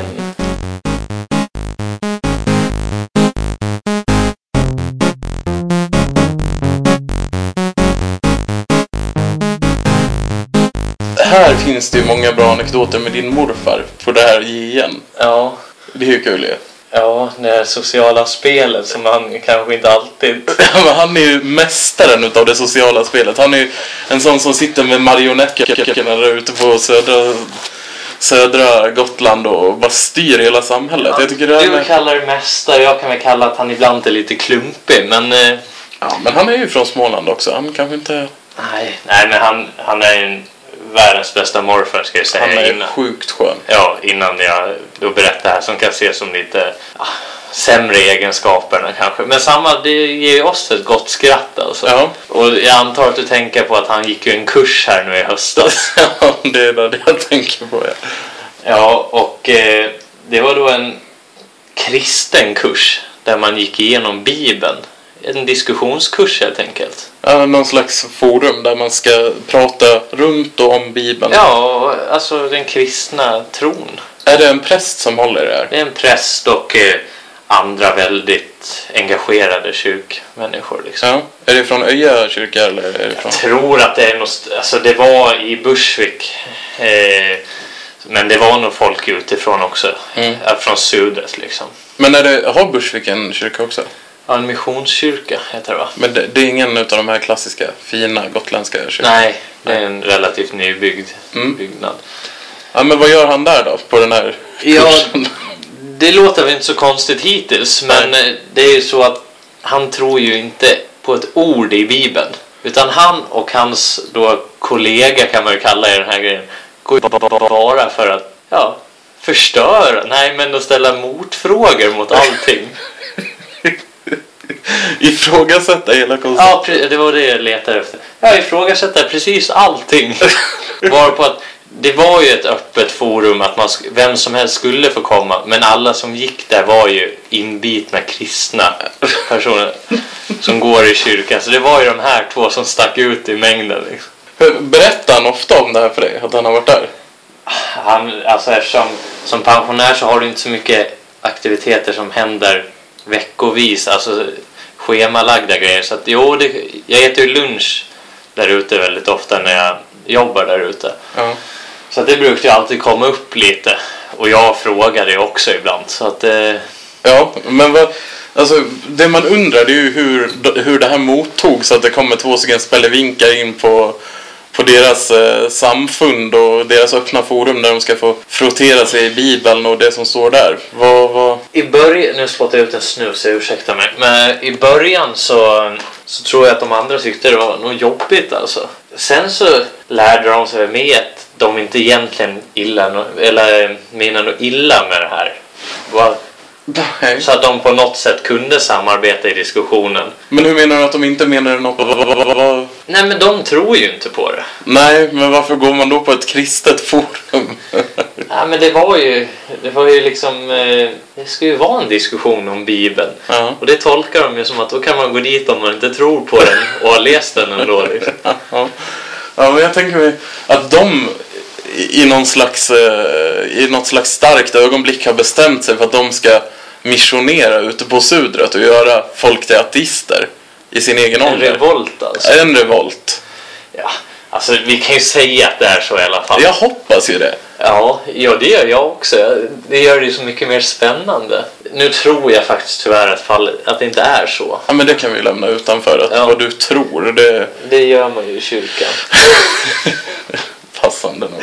Här finns det ju många bra anekdoter med din morfar på det här igen. Ja, Det är ju kul ju. Ja, det här sociala spelet som man kanske inte alltid... Ja, han är ju mästaren utav det sociala spelet. Han är ju en sån som sitter med marionettköken där ute på södra, södra Gotland och bara styr hela samhället. Jag tycker det du är vill med... kalla det mästare, jag kan väl kalla att han ibland är lite klumpig, men... Eh, Ja, men han är ju från Småland också. Han kanske inte... nej, nej, men han, han är en världens bästa morfar ska jag säga Han är innan. sjukt skön. Ja, innan jag då berättar här som kan ses som lite ah, sämre egenskaperna kanske. Men samma, det ger ju oss ett gott skratt alltså. Ja. Och jag antar att du tänker på att han gick ju en kurs här nu i höstas. Ja, det är det jag tänker på. Ja. ja, och eh, det var då en kristen kurs där man gick igenom Bibeln. En diskussionskurs helt enkelt. Ja, någon slags forum där man ska prata runt och om Bibeln. Ja, alltså den kristna tron. Är det en präst som håller det här? Det är en präst och eh, andra väldigt engagerade kyrkmänniskor. Liksom. Ja. Är det från Öja kyrka eller är det från... Jag tror att det är något, alltså det var i Bursvik. Eh, men det var nog folk utifrån också. Mm. Från Sudret liksom. Men är det, har Bursvik en kyrka också? Ja, en missionskyrka heter det va? Men det, det är ingen av de här klassiska, fina gotländska kyrkorna? Nej, det är en relativt nybyggd Mm. byggnad. Ja, men vad gör han där då, på den här Ja, kursen? Det låter väl inte så konstigt hittills, men eh, det är ju så att han tror ju inte på ett ord i Bibeln. Utan han och hans då kollega kan man ju kalla i den här grejen, går ju bara för att ja, förstöra, nej men att ställa motfrågor mot allting. Ifrågasätta hela konceptet. Ja, det var det jag letade efter. Jag ifrågasätter precis allting. Varpå att det var ju ett öppet forum att man, vem som helst skulle få komma. Men alla som gick där var ju inbitna kristna personer som går i kyrkan. Så det var ju de här två som stack ut i mängden. Liksom. Berättar han ofta om det här för dig? Att han har varit där? Han, alltså eftersom som pensionär så har du inte så mycket aktiviteter som händer veckovis, alltså schemalagda grejer. Så att jo, det, jag äter ju lunch där ute väldigt ofta när jag jobbar där ute. Ja. Så det brukar ju alltid komma upp lite. Och jag frågar det också ibland. Så att eh, Ja, men vad... Alltså, det man undrar det är ju hur, hur det här mottogs att det kommer två stycken spelevinkar in på, på deras eh, samfund och deras öppna forum där de ska få frottera sig i Bibeln och det som står där. Vad, vad... i början, nu spottar jag ut en snus, ursäkta mig. Men i början så, så tror jag att de andra tyckte det var nog jobbigt alltså. Sen så lärde de sig med att de inte egentligen illa, eller menar något illa med det här. Bara Nej. Så att de på något sätt kunde samarbeta i diskussionen. Men hur menar du att de inte menar något? Nej men de tror ju inte på det. Nej, men varför går man då på ett kristet forum? Ja, men det var ju, det var ju liksom, eh, det ska ju vara en diskussion om Bibeln. ja. Och det tolkar de ju som att då kan man gå dit om man inte tror på den och har läst den ändå. Liksom. Ja. ja, men jag tänker mig att de i i någon slags, eh, i något slags starkt ögonblick har bestämt sig för att de ska missionera ute på Sudret och göra folk till ateister i sin egen En ålder. revolt alltså. En revolt. Ja, alltså vi kan ju säga att det är så i alla fall. Jag hoppas ju det. Ja, ja det gör jag också. Det gör det ju så mycket mer spännande. Nu tror jag faktiskt tyvärr att, fall, att det inte är så. Ja, men det kan vi lämna utanför. Att Ja. Vad du tror, det Det gör man ju i kyrkan. passande nog.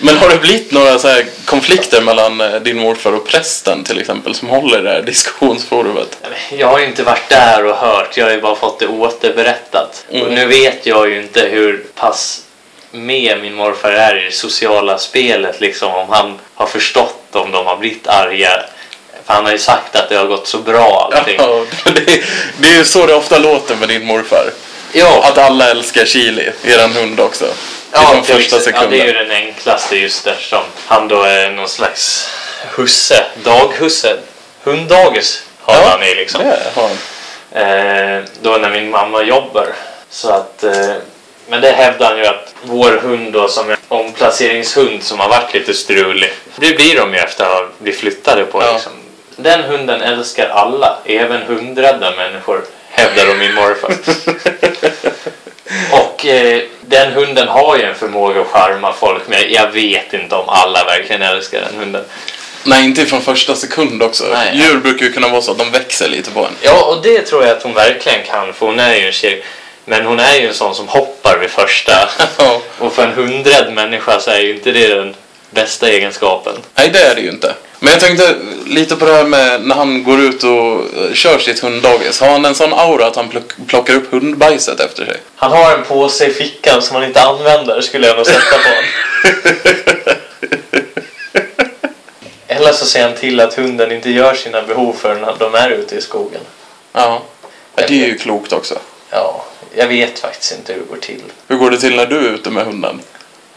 Men har det blivit några så konflikter mellan eh, din morfar och prästen till exempel som håller det här diskussionsforumet? Jag har ju inte varit där och hört, jag har ju bara fått det återberättat. Och Mm. nu vet jag ju inte hur pass med min morfar är i det sociala spelet, liksom om han har förstått om de har blivit arga. För han har ju sagt att det har gått så bra allting. Ja, det, det är ju så det ofta låter med din morfar. Ja, Att alla älskar Chili, eran hund också. Ja, Från första exempel- ja, det är ju sekunden. den enklaste just eftersom han då är någon slags husse, daghusse. Hunddagis har Ja, han i liksom. Det har han. Eh, då när min mamma jobbar. Så att, eh, men det hävdar han ju att vår hund då som är omplaceringshund som har varit lite strulig. Det blir de ju efter att ha blivit flyttade på Ja. liksom. Den hunden älskar alla, även hundrädda människor, hävdar då min morfar. Och eh, den hunden har ju en förmåga att charma folk men jag vet inte om alla verkligen älskar den hunden. Nej, inte från första sekund också. Nej. Djur brukar ju kunna vara så att de växer lite på en. Ja, och det tror jag att hon verkligen kan för hon är ju en tjej. Men hon är ju en sån som hoppar vid första. Och för en hundrädd människa så är ju inte det den bästa egenskapen. Nej, det är det ju inte. Men jag tänkte lite på det här med när han går ut och eh, kör sitt hunddagis. Har han en sån aura att han plock, plockar upp hundbajset efter sig? Han har en påse i fickan som han inte använder skulle jag nog sätta på. Eller så ser han till att hunden inte gör sina behov förrän de är ute i skogen. Ja. ja det är ju klokt också. Ja, jag vet faktiskt inte hur det går till. Hur går det till när du är ute med hunden?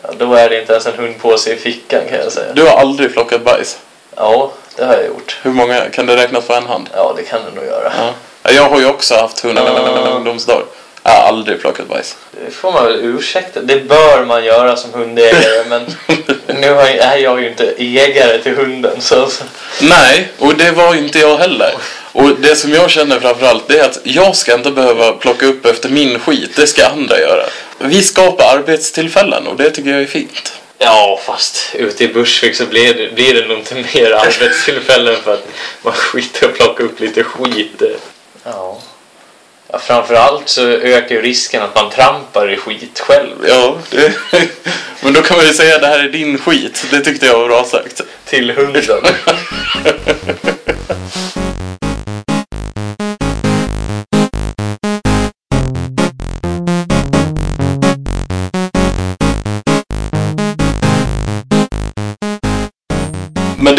Ja, då är det inte ens en hundpåse i fickan kan jag säga. Du har aldrig plockat bajs. Ja, det har jag gjort. Hur många? Kan det räknas på en hand? Ja, det kan du nog göra. Ja. Ja, Jag har ju också haft hund Ja. ungdomsdagar. Jag har aldrig plockat bajs. Det får man väl ursäkta. Det bör man göra som hundägare men nu är jag ju inte ägare till hunden så... Nej, och det var inte jag heller. Och det som jag känner framförallt det är att jag ska inte behöva plocka upp efter min skit. Det ska andra göra. Vi skapar arbetstillfällen och det tycker jag är fint. Ja, fast ute i Bursvik så blir det, blir det nog inte mer arbetstillfällen för att man skiter och plockar upp lite skit. Ja. ja. Framförallt så ökar ju risken att man trampar i skit själv. Ja, det... men då kan man ju säga att det här är din skit. Det tyckte jag var bra sagt. Till hunden.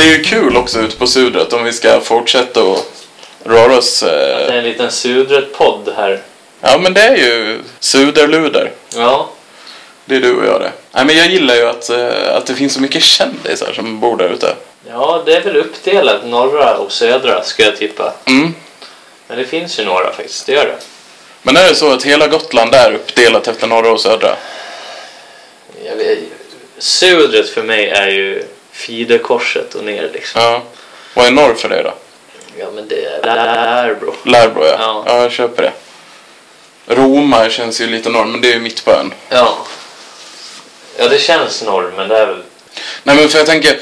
det är ju kul också ute på Sudret om vi ska fortsätta och röra oss. Det Eh... är en liten sudret podd här. Ja, men det är ju suderluder. Ja. Det är du och jag det. Nej, men jag gillar ju att, eh, att det finns så mycket kändisar som bor där ute. Ja, det är väl uppdelat norra och södra skulle jag tippa. Mm. Men det finns ju några faktiskt, det gör det. Men är det så att hela Gotland är uppdelat efter norra och södra? Jag vet, södret för mig är ju Fidekorset och ner liksom. Ja. Vad är norr för dig då? Ja men det är Lärbro. Lärbro ja. Ja. ja. jag köper det. Roma känns ju lite norr, men det är ju mitt på ön. Ja. Ja det känns norr men det är väl... Nej men för jag tänker,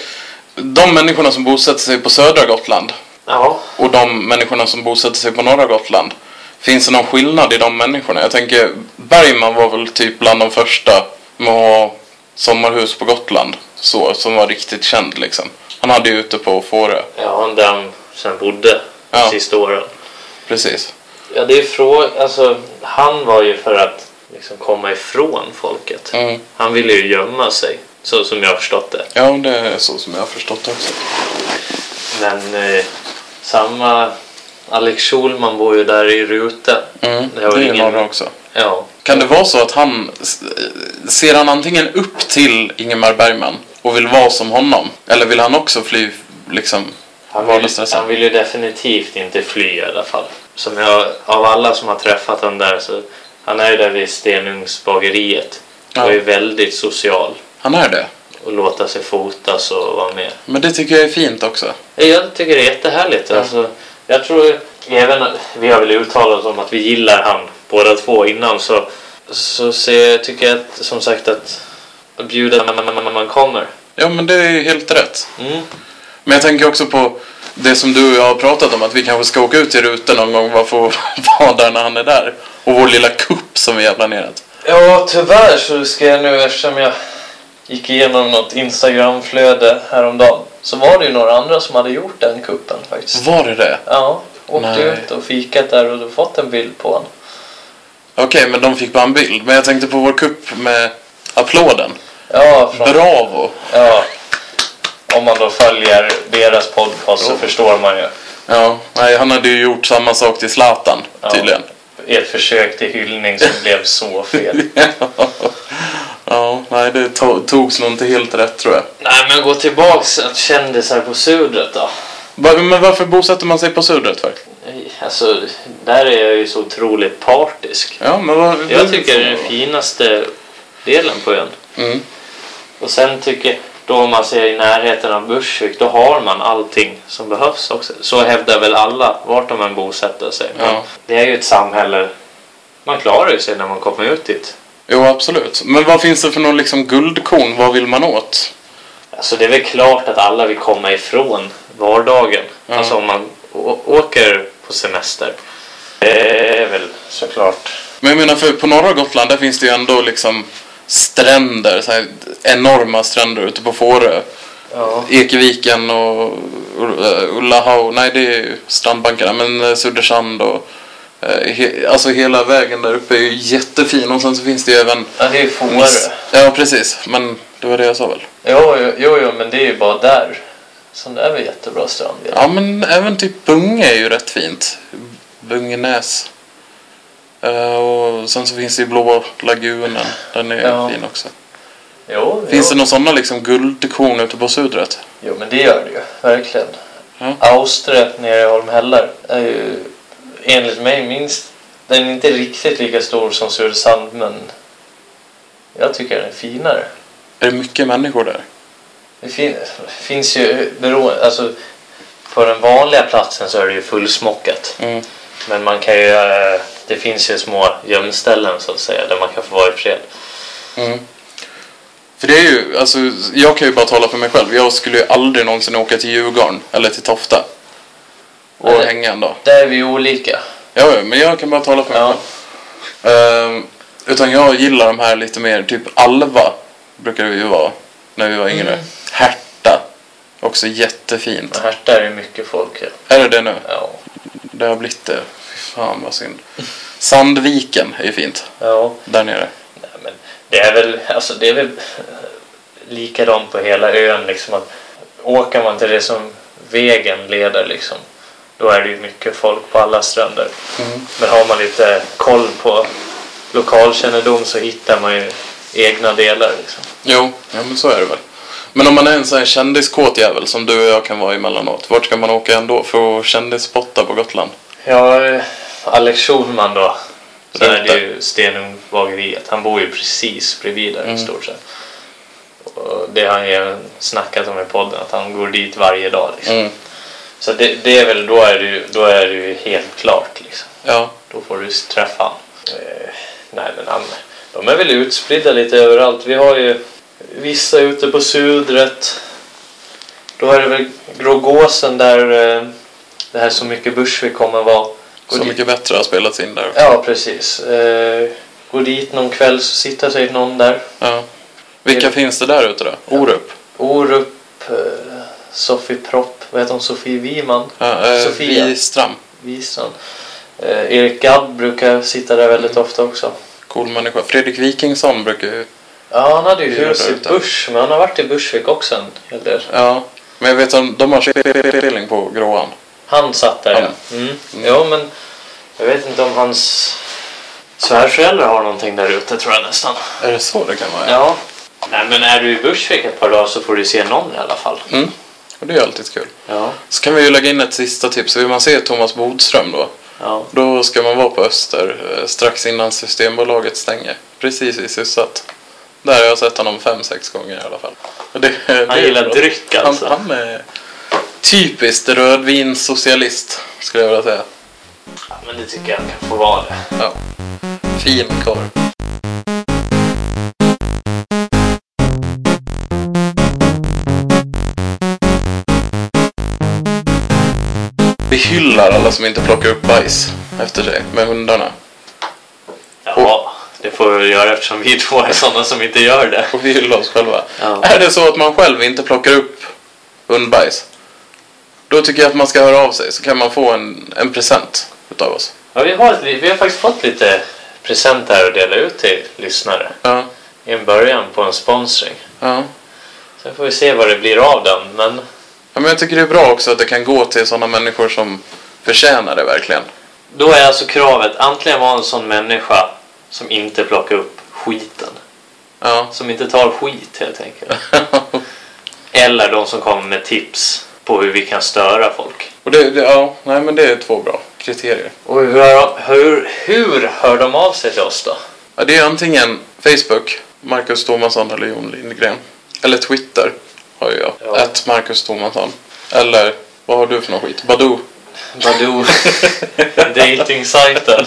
de människorna som bosätter sig på södra Gotland Ja. och de människorna som bosätter sig på norra Gotland. Finns det någon skillnad i de människorna? Jag tänker, Bergman var väl typ bland de första med att ha sommarhus på Gotland. Så, som var riktigt känd liksom. Han hade ju ute på Fårö. Ja, där han sen bodde de Ja. sista åren. Precis. Ja det är frågan, alltså han var ju för att liksom komma ifrån folket. Mm. Han ville ju gömma sig. Så som jag har förstått det. Ja, det är så som jag har förstått det också. Men eh, samma Alex Schulman bor ju där i Rute. Mm. Det är ingen- norra också. Ja. Kan det vara så att han ser han antingen upp till Ingemar Bergman och vill vara som honom? Eller vill han också fly liksom Han vill, han vill ju definitivt inte fly i alla fall. Som jag, av alla som har träffat honom där så han är ju där vid Stenungsbageriet. Ja. Och är väldigt social. Han är det. Och låta sig fotas och vara med. Men det tycker jag är fint också. Jag tycker det är jättehärligt. Ja. Alltså, jag tror även vi har väl uttalat om att vi gillar han båda två innan så, så ser, tycker jag att, som sagt att att bjuda när man kommer. Ja, men det är helt rätt. Mm. Men jag tänker också på det som du och jag har pratat om, att vi kanske ska åka ut till Ruten någon gång bara för att vara där när han är där. Och vår lilla kupp som vi har planerat. Ja, tyvärr så ska jag nu eftersom jag gick igenom något Instagramflöde häromdagen så var det ju några andra som hade gjort den kuppen faktiskt. Var det det? Ja, åkt Nej. ut och fikat där och du fått en bild på honom. Okej, men de fick bara en bild. Men jag tänkte på vår kupp med applåden. Ja, från, Bravo! ja, om man då följer deras podcast så förstår man ju. Ja, nej, han hade ju gjort samma sak till Zlatan Ja. tydligen. Ett försök till hyllning som blev så fel. ja, nej, det to- togs nog inte helt rätt tror jag. Nej, men gå tillbaks att kändisar på Sudret då. Men varför bosätter man sig på Sudret för? Alltså, där är jag ju så otroligt partisk. Ja, men vad... Jag tycker det är den finaste delen på ön. Mm. Och sen tycker då om man ser i närheten av Bursvik, då har man allting som behövs också. Så hävdar väl alla, vart de än bosätter sig. Ja. Det är ju ett samhälle, man klarar ju sig när man kommer ut dit. Jo, absolut. Men vad finns det för någon liksom guldkorn? Vad vill man åt? Alltså det är väl klart att alla vill komma ifrån vardagen. Ja. Alltså om man åker på semester. Det är väl såklart. Men jag menar, för på norra Gotland där finns det ju ändå liksom stränder, så enorma stränder ute på Fårö. Ja. Ekeviken och Ullahaug, nej det är ju strandbankarna, men uh, Sudersand och eh, he, alltså hela vägen där uppe är ju jättefin och sen så finns det ju även Ja, det är ju Fårö. Ja precis, men det var det jag sa väl. Jo, jo, jo, jo, men det är ju bara där. Så det är väl jättebra strand. Ja men även typ Bunge är ju rätt fint. Bungenäs. Eh, och sen så finns det ju Blå lagunen, den är Ja. fin också. Jo, Finns jo. det någon sådana liksom guldkorn ute på Sudret? jo, men det gör det ju. Verkligen. Ja. Austre nere i Holmhällar är ju enligt mig minst... Den är inte riktigt lika stor som Suresand, men jag tycker den är finare. Är det mycket människor där? Det fin, finns ju beroende, alltså på den vanliga platsen så är det ju fullsmockat. Mm. Men man kan ju, eh, det finns ju små gömställen så att säga där man kan få vara i fred. Mm. För det är ju, alltså jag kan ju bara tala för mig själv. Jag skulle ju aldrig någonsin åka till Djurgården eller till Tofta. Och Nej. hänga en dag. Där är vi olika. Ja, men jag kan bara tala för mig Ja. själv. Ehm, utan jag gillar de här lite mer, typ Alva brukar det ju vara när vi var yngre. Mm. Härta. Också jättefint. Men Härta är det mycket folk. Ja. Är det det nu? Ja. Det har blivit det. Fan vad synd. Sandviken är ju fint. ja. Där nere. Nej, men det är väl, alltså det är väl likadant på hela ön liksom att åker man till det som vägen leder liksom då är det ju mycket folk på alla stränder. Mm. Men har man lite koll på lokalkännedom så hittar man ju egna delar liksom. Jo, ja men så är det väl. Men om man är en sån här kändiskåt jävel som du och jag kan vara emellanåt. Vart ska man åka ändå för att kändisspotta på Gotland? Ja, Alex Schulman då. Så är det ju Stenungbageriet. Han bor ju precis bredvid där Mm. i stort sett. Och det har han ju snackat om i podden, att han går dit varje dag. Liksom. Mm. Så det, det är väl, då är det ju, då är det ju helt klart liksom. Ja. Då får du träffa han. Eh, nej, men han, de är väl utspridda lite överallt. Vi har ju vissa ute på Sudret. Då är det väl Grågåsen där eh, det här Så mycket Bushwick kommer vara. Så dit- mycket bättre har spelats in där. Ja, precis. Eh, gå dit någon kväll så sitter sig någon där. Ja. Vilka finns det där ute då? Orup? Orup, eh, Sofie Propp, vad heter hon? Sofie Wiman? Ja, eh, Sofia. Wistram. Wistrand. Eh, Erik Gadd brukar sitta där väldigt ofta också. Cool människa. Fredrik Wikingsson brukar ju... Ja, han hade ju hus i. Bush, men han har varit i Bushwick också en hel del. Ja. Men jag vet att de har spelning på Gråan. Han satt där, ja. Mm. Jo, men jag vet inte om hans svärföräldrar har någonting där ute, tror jag nästan. Är det så det kan vara? Ja. Nej, men är du i Bushwick ett par dagar så får du se någon i alla fall. Mm. Och det är alltid kul. Ja. Så kan vi ju lägga in ett sista tips. Vill man se Thomas Bodström då? Ja. Då ska man vara på Öster eh, strax innan Systembolaget stänger. Precis vid Syssat. Där har jag sett honom fem, sex gånger i alla fall. Det, det Han är gillar dryck alltså. Han, han är typiskt rödvinssocialist skulle jag vilja säga. Ja, men det tycker jag kan få vara det. Ja. Fin karl. Vi hyllar alla som inte plockar upp bajs efter sig med hundarna. Ja, det får vi göra eftersom vi två är sådana som inte gör det. Och vi hyllar oss själva. Ja. Är det så att man själv inte plockar upp hundbajs, då tycker jag att man ska höra av sig så kan man få en, en present utav oss. Ja, vi, har, ett vi har faktiskt fått lite presenter att dela ut till lyssnare. Ja, I en början på en sponsring. ja. Sen får vi se vad det blir av den. Men ja men jag tycker det är bra också att det kan gå till sådana människor som förtjänar det verkligen. då är alltså kravet antingen vara en sån människa som inte plockar upp skiten. Ja. Som inte tar skit helt enkelt. Eller de som kommer med tips på hur vi kan störa folk. Och det, det, ja, nej men det är två bra kriterier. Och hur, hur, hur hör de av sig till oss då? Ja, det är antingen Facebook, Marcus Thomasson eller Jon Lindgren. Eller Twitter har jag. Ja. Ett Marcus Thomasson. Eller, vad har du för någon skit? Badoo. Badoo. Dating-sajten.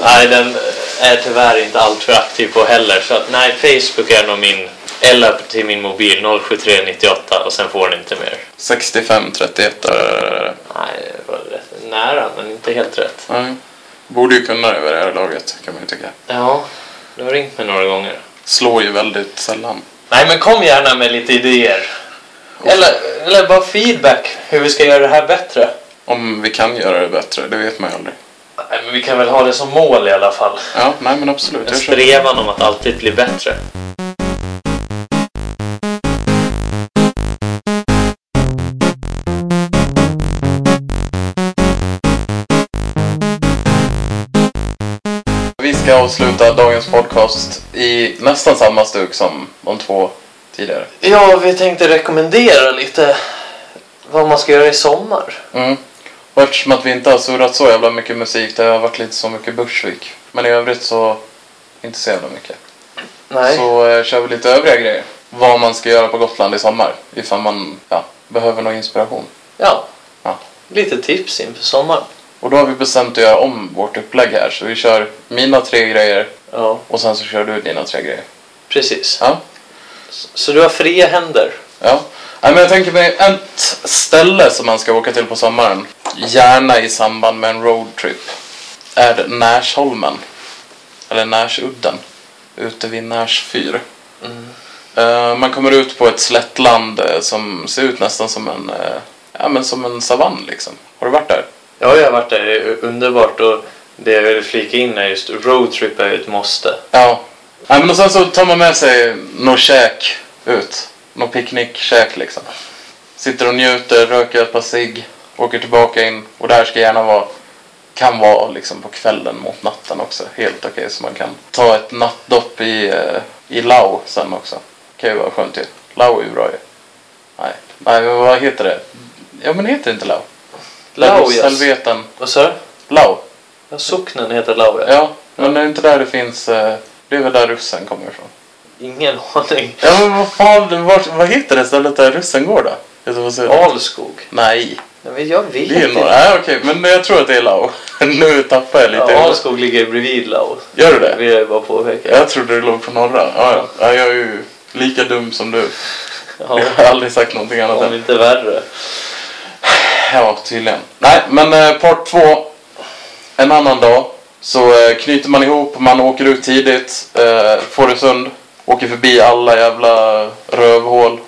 nej, den är tyvärr inte alltför aktiv på heller. Så att, nej, Facebook är nog min... Eller till min mobil 07398 och sen får den inte mer. 6531. äh, Nej, det var rätt nära men inte helt rätt. Nej. Borde ju kunna det vid det här laget kan man ju tycka. Ja, du har ringt mig några gånger. Slår ju väldigt sällan. Nej, men kom gärna med lite idéer. Eller, eller bara feedback hur vi ska göra det här bättre. Om vi kan göra det bättre, det vet man ju aldrig. Nej, men vi kan väl ha det som mål i alla fall. Ja, nej men absolut. En strävan om att alltid bli bättre. Vi ska avsluta dagens podcast i nästan samma stuk som de två tidigare. Ja, vi tänkte rekommendera lite vad man ska göra i sommar. Mm. Och eftersom att vi inte har surrat så jävla mycket musik, det har varit lite så mycket Bushwick. Men i övrigt så inte så jävla mycket. Nej. Så eh, kör vi lite övriga grejer. Vad man ska göra på Gotland i sommar. Ifall man ja, behöver någon inspiration. Ja. Ja. Lite tips inför sommaren. Och då har vi bestämt att göra om vårt upplägg här. Så vi kör mina tre grejer Ja, och sen så kör du dina tre grejer. precis. Ja. Så du har fria händer. Ja. Nej, men jag tänker mig ett ställe som man ska åka till på sommaren. Gärna i samband med en roadtrip. Är Närsholmen. Eller Närsudden. Ute vid Närs fyr. Eh, man kommer ut på ett slättland eh, som ser ut nästan som en, eh, ja, men som en savann liksom. Har du varit där? Ja, jag har varit där. Det är underbart. Och det jag vill flika in är just roadtrip är ju ett måste. Ja. ja men och sen så tar man med sig något käk ut. Något picknickkäk liksom. Sitter och njuter, röker ett par cigg, åker tillbaka in och där ska gärna vara kan vara liksom på kvällen mot natten också. Helt okej. Så man kan ta ett nattdopp i, eh, i Lao sen också. kan ju vara skönt ju. Lao är ju bra ju. Nej, Nej men vad heter det? Ja men heter det inte Lao? Lao, yes. Helveten. Vad sa du? Lao. Ja, socknen heter Lau, ja. Ja, men det är inte där det finns... eh, Det är väl där russen kommer ifrån. Ingen aning. Ja men vad fan, vad, vad heter det stället där russen går då? Se. Alskog? Nej, Nej, men jag vet det är nog... inte. Nej okej, men jag tror att det är Lao. nu tappar jag lite. Ja, Alskog ligger bredvid Lau. Gör du det? vill jag bara påpeka. Jag trodde det låg på norra. Ja, ja. ja, jag är ju lika dum som du. Ja, Jag har aldrig sagt någonting annat om än... inte värre. Ja, tydligen. Nej, men eh, part två. En annan dag. Så eh, knyter man ihop, man åker ut tidigt. Eh, Fårösund. Åker förbi alla jävla rövhål.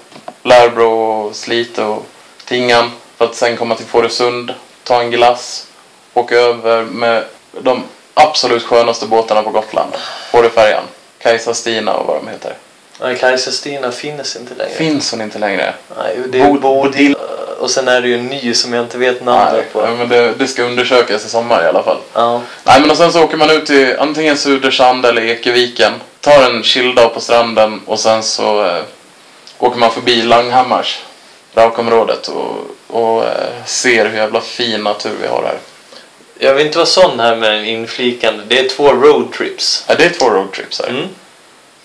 Lärbro och Slite och Tingan. För att sen komma till Fårösund. Ta en glass. Åka över med de absolut skönaste båtarna på Gotland. Fåröfärjan. Kajsa-Stina och vad de heter. Nej, Kajsa-Stina finns inte längre. Finns hon inte längre? Nej, det är Bod- Bodil. Och sen är det ju en ny som jag inte vet namnet Nej, på. men det, det ska undersökas i sommar i alla fall. Ja. Nej men och sen så åker man ut till antingen Sudersand eller Ekeviken. Tar en chilldag på stranden och sen så eh, åker man förbi Langhammars Raukområdet och, och eh, ser hur jävla fin natur vi har här. Jag vill inte vara sån här med en inflikande. Det är två roadtrips. Ja, det är två roadtrips här. Mm.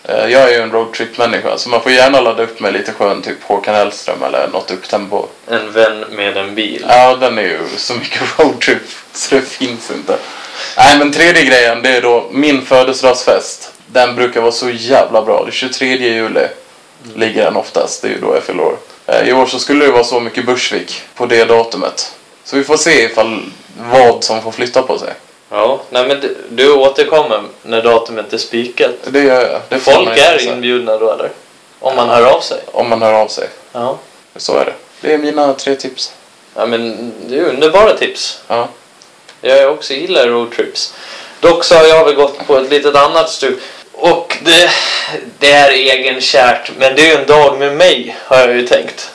Eh, jag är ju en roadtrip-människa så man får gärna ladda upp med lite skön typ Håkan Hellström eller något upptempo. En vän med en bil. Ja, den är ju så mycket roadtrip så det finns inte. Nej, men tredje grejen det är då min födelsedagsfest. Den brukar vara så jävla bra. Det är 23 juli ligger den oftast. Det är ju då jag fyller år. Eh, I år så skulle det vara så mycket Bursvik på det datumet. Så vi får se ifall vad som får flytta på sig. Ja, nej men du, du återkommer när datumet är spikat. Det gör jag. Det Folk är inbjudna då eller? Om man hör av sig. Om man hör av sig. Ja. Så är det. Det är mina tre tips. Ja men det är underbara tips. Ja. Jag är också gillar roadtrips. Dock så har jag väl gått på ett litet annat stup. Och det, det är egenkärt, men det är ju en dag med mig har jag ju tänkt.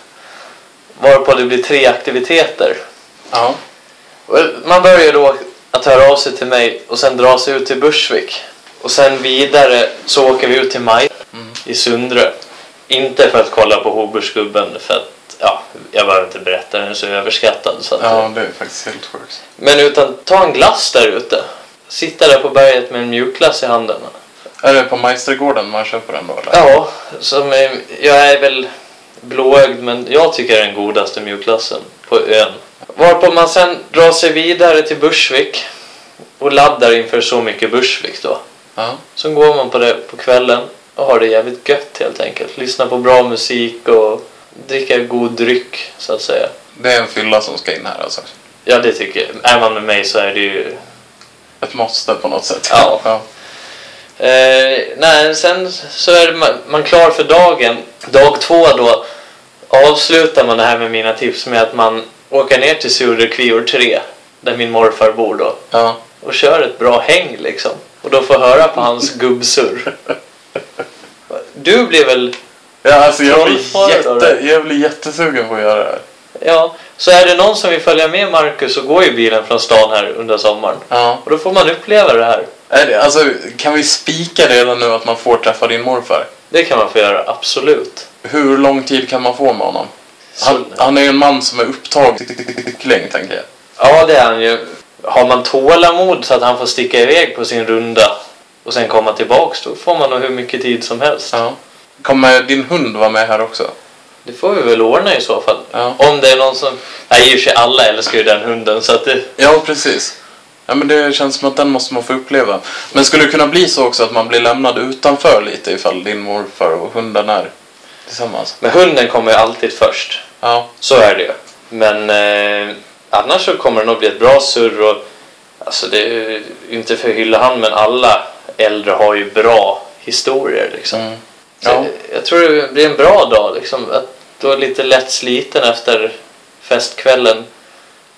Varpå det blir tre aktiviteter. Ja. Man börjar då att höra av sig till mig och sen dra sig ut till Bursvik. Och sen vidare så åker vi ut till Maj Mm. i Sundre. Inte för att kolla på Hoburgsgubben för att ja, jag behöver inte berätta den är så överskattad. Så att, ja, det är faktiskt helt sjukt. Men utan ta en glass där ute. Sitta där på berget med en mjukglass i handen. Är det på Meistergården man köper den då eller? Ja, som är, jag är väl blåögd men jag tycker det är den godaste mjukglassen på ön. Varpå man sen drar sig vidare till Bursvik och laddar inför så mycket Bursvik då. Ja. Så går man på det på kvällen och har det jävligt gött helt enkelt. Lyssna på bra musik och dricka god dryck så att säga. Det är en fylla som ska in här alltså. Ja, det tycker jag. Är man med mig så är det ju... Ett måste på något sätt. Ja. ja. Eh, nej, sen så är man, man klar för dagen. Dag två då avslutar man det här med mina tips med att man åker ner till Surrekvior 3 där min morfar bor då ja. och kör ett bra häng liksom. Och då får höra på hans gubbsurr. Du blir väl... Ja, alltså jag blir, jätte, jag blir jättesugen på att göra det här. Ja, så är det någon som vill följa med Marcus så går ju bilen från stan här under sommaren. Ja. Och då får man uppleva det här. Är det, alltså, kan vi spika redan nu att man får träffa din morfar? Det kan man få göra, absolut. Hur lång tid kan man få med honom? Han, han är ju en man som är upptagen tänker jag. Ja, det är han ju. Har man tålamod så att han får sticka iväg på sin runda och sen komma tillbaks, då får man nog hur mycket tid som helst. Ja. Kommer din hund vara med här också? Det får vi väl ordna i så fall. Ja. Om det är någon som... Nej, i och för sig alla älskar ju den hunden så att det... Ja, precis. Ja, men det känns som att den måste man få uppleva. Men skulle det kunna bli så också att man blir lämnad utanför lite ifall din morfar och hunden är tillsammans? Men hunden kommer alltid först. Ja. Så är det ju. Men eh, annars så kommer det nog bli ett bra surr och... Alltså det är inte för att hylla han men alla äldre har ju bra historier liksom. Mm. Så Ja. jag, jag tror det blir en bra dag liksom. Att då lite lätt sliten efter festkvällen.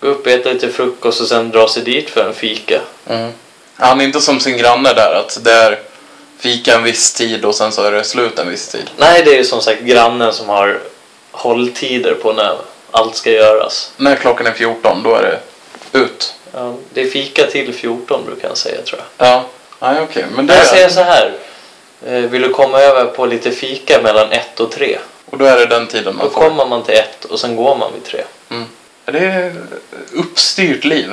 Gå upp, äta lite frukost och sen dra sig dit för en fika. Mm. Han är inte som sin granne där att det är fika en viss tid och sen så är det slut en viss tid. Nej, det är ju som sagt grannen som har hålltider på när allt ska göras. När klockan är 14 då är det ut. Ja, det är fika till 14 brukar han säga tror jag. Ja, nej okej. Men det Jag säger så här. Eh, Vill du komma över på lite fika mellan 1 och 3? Och då är det den tiden Då man får. kommer man till 1 och sen går man vid 3. Det är uppstyrt liv.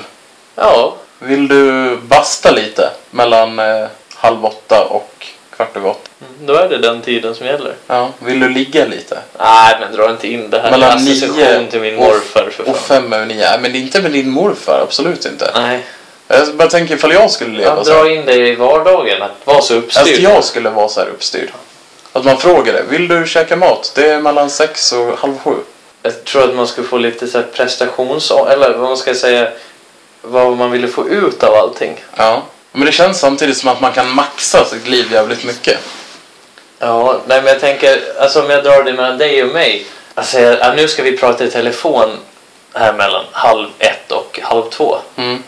Ja, Vill du basta lite mellan eh, halv åtta och kvart över åtta? mm, då är det den tiden som gäller. Ja. Vill du ligga lite? Nej, men dra inte in det här. Mellan nio till min morfar för fan. Och fem över nio? Nej, men det är inte med din morfar. Absolut inte. Nej, Jag bara tänker ifall jag skulle leva jag så dra in det i vardagen. Att vara så Alltså uppstyrd. jag skulle vara så här uppstyrd. Att man frågar det. Vill du käka mat? Det är mellan sex och halv sju. Jag tror att man skulle få lite så här prestations... Eller vad man ska säga. Vad man ville få ut av allting. Ja. Men det känns samtidigt som att man kan maxa sitt liv jävligt mycket. Ja, nej men jag tänker, alltså om jag drar det mellan dig och mig. Alltså, jag, ja, nu ska vi prata i telefon här mellan halv ett och halv två. Mm.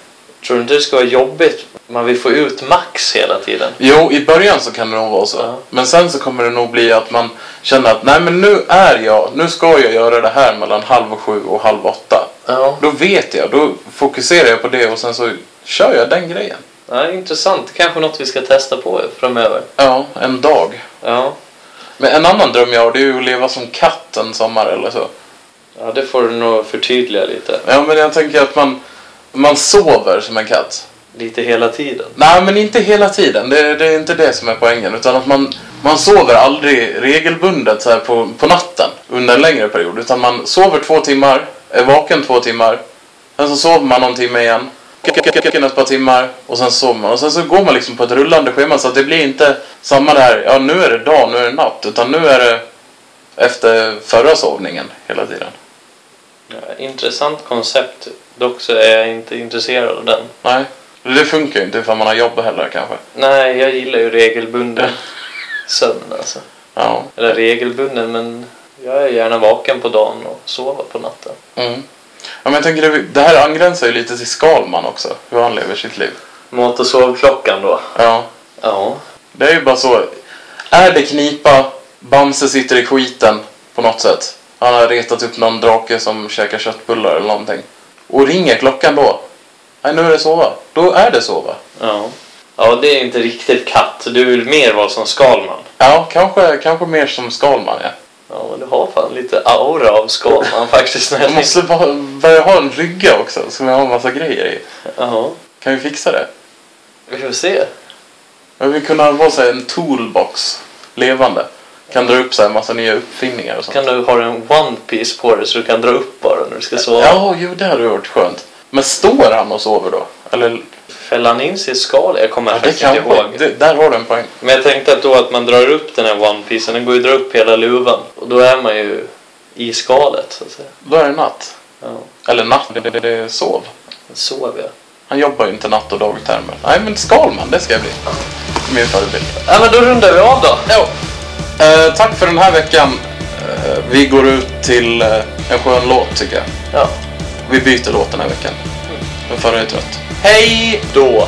Tror du inte det ska vara jobbigt? Man vill få ut max hela tiden. Jo, i början så kan det nog vara så. Ja. Men sen så kommer det nog bli att man känner att nej men nu är jag, nu ska jag göra det här mellan halv sju och halv åtta. Ja, Då vet jag, då fokuserar jag på det och sen så kör jag den grejen. ja intressant. Kanske något vi ska testa på framöver. Ja, en dag. Ja, Men en annan dröm jag har det är ju att leva som katt en sommar eller så. ja det får du nog förtydliga lite. Ja, men jag tänker att man, man sover som en katt. Lite hela tiden. Nej, men inte hela tiden. Det, det är inte det som är poängen. Utan att man, man sover aldrig regelbundet så på, på natten under en längre period. Utan man sover två timmar, är vaken två timmar. Sen så sover man någon timme igen. Vaken ett par timmar och sen sover man. Och sen så går man liksom på ett rullande schema så att det blir inte samma där, ja nu är det dag, nu är det natt. Utan nu är det efter förra sovningen hela tiden. Ja, intressant koncept. Dock så är jag inte intresserad av den. Nej, det funkar ju inte ifall man har jobb heller kanske. Nej, jag gillar ju regelbunden sömn alltså. Ja. Eller regelbunden, men jag är gärna vaken på dagen och sover på natten. Mm. Ja, men jag tänker det, det här angränsar ju lite till Skalman också, hur han lever sitt liv. Mat och sovklockan då? Ja, Ja. det är ju bara så. Är det knipa, Bamse sitter i skiten på något sätt. Han har retat upp någon drake som käkar köttbullar eller någonting. Och ringer klockan då. Nej, nu är det sova. Då är det sova. Ja. Ja, det är inte riktigt katt. Du vill mer vara som Skalman. Ja, kanske, kanske mer som Skalman, ja. Ja, men du har fan lite aura av Skalman faktiskt. När jag Jag måste bara börja ha en rygga också, som jag har en massa grejer i. Jaha. Kan vi fixa det? Vi får se. Jag vill kunna vara så här en toolbox, levande. Kan dra upp så här en massa nya uppfinningar och sånt. Kan du ha en One Piece på dig så du kan dra upp bara när du ska sova? Ja, jo, det hade varit skönt. Men står han och sover då? Eller? Fäller han in sig i skal? Jag kommer Ja, faktiskt inte ihåg. Det, där har du en poäng. Men jag tänkte att då att man drar upp den här One Piecen, den går ju att dra upp hela luvan. Och då är man ju i skalet så att säga. Då är det natt. Ja, Eller natt, det, det, det är sov. då sover jag. Han jobbar ju inte natt och dagtermer. Nej, men Skalman, det ska jag bli. Min förebild. Ja, men då rundar vi av då. Jo. Eh, tack för den här veckan. Eh, vi går ut till eh, en skön låt, tycker jag. Ja. Vi byter låt den här veckan. Den förra är trött. Hej då!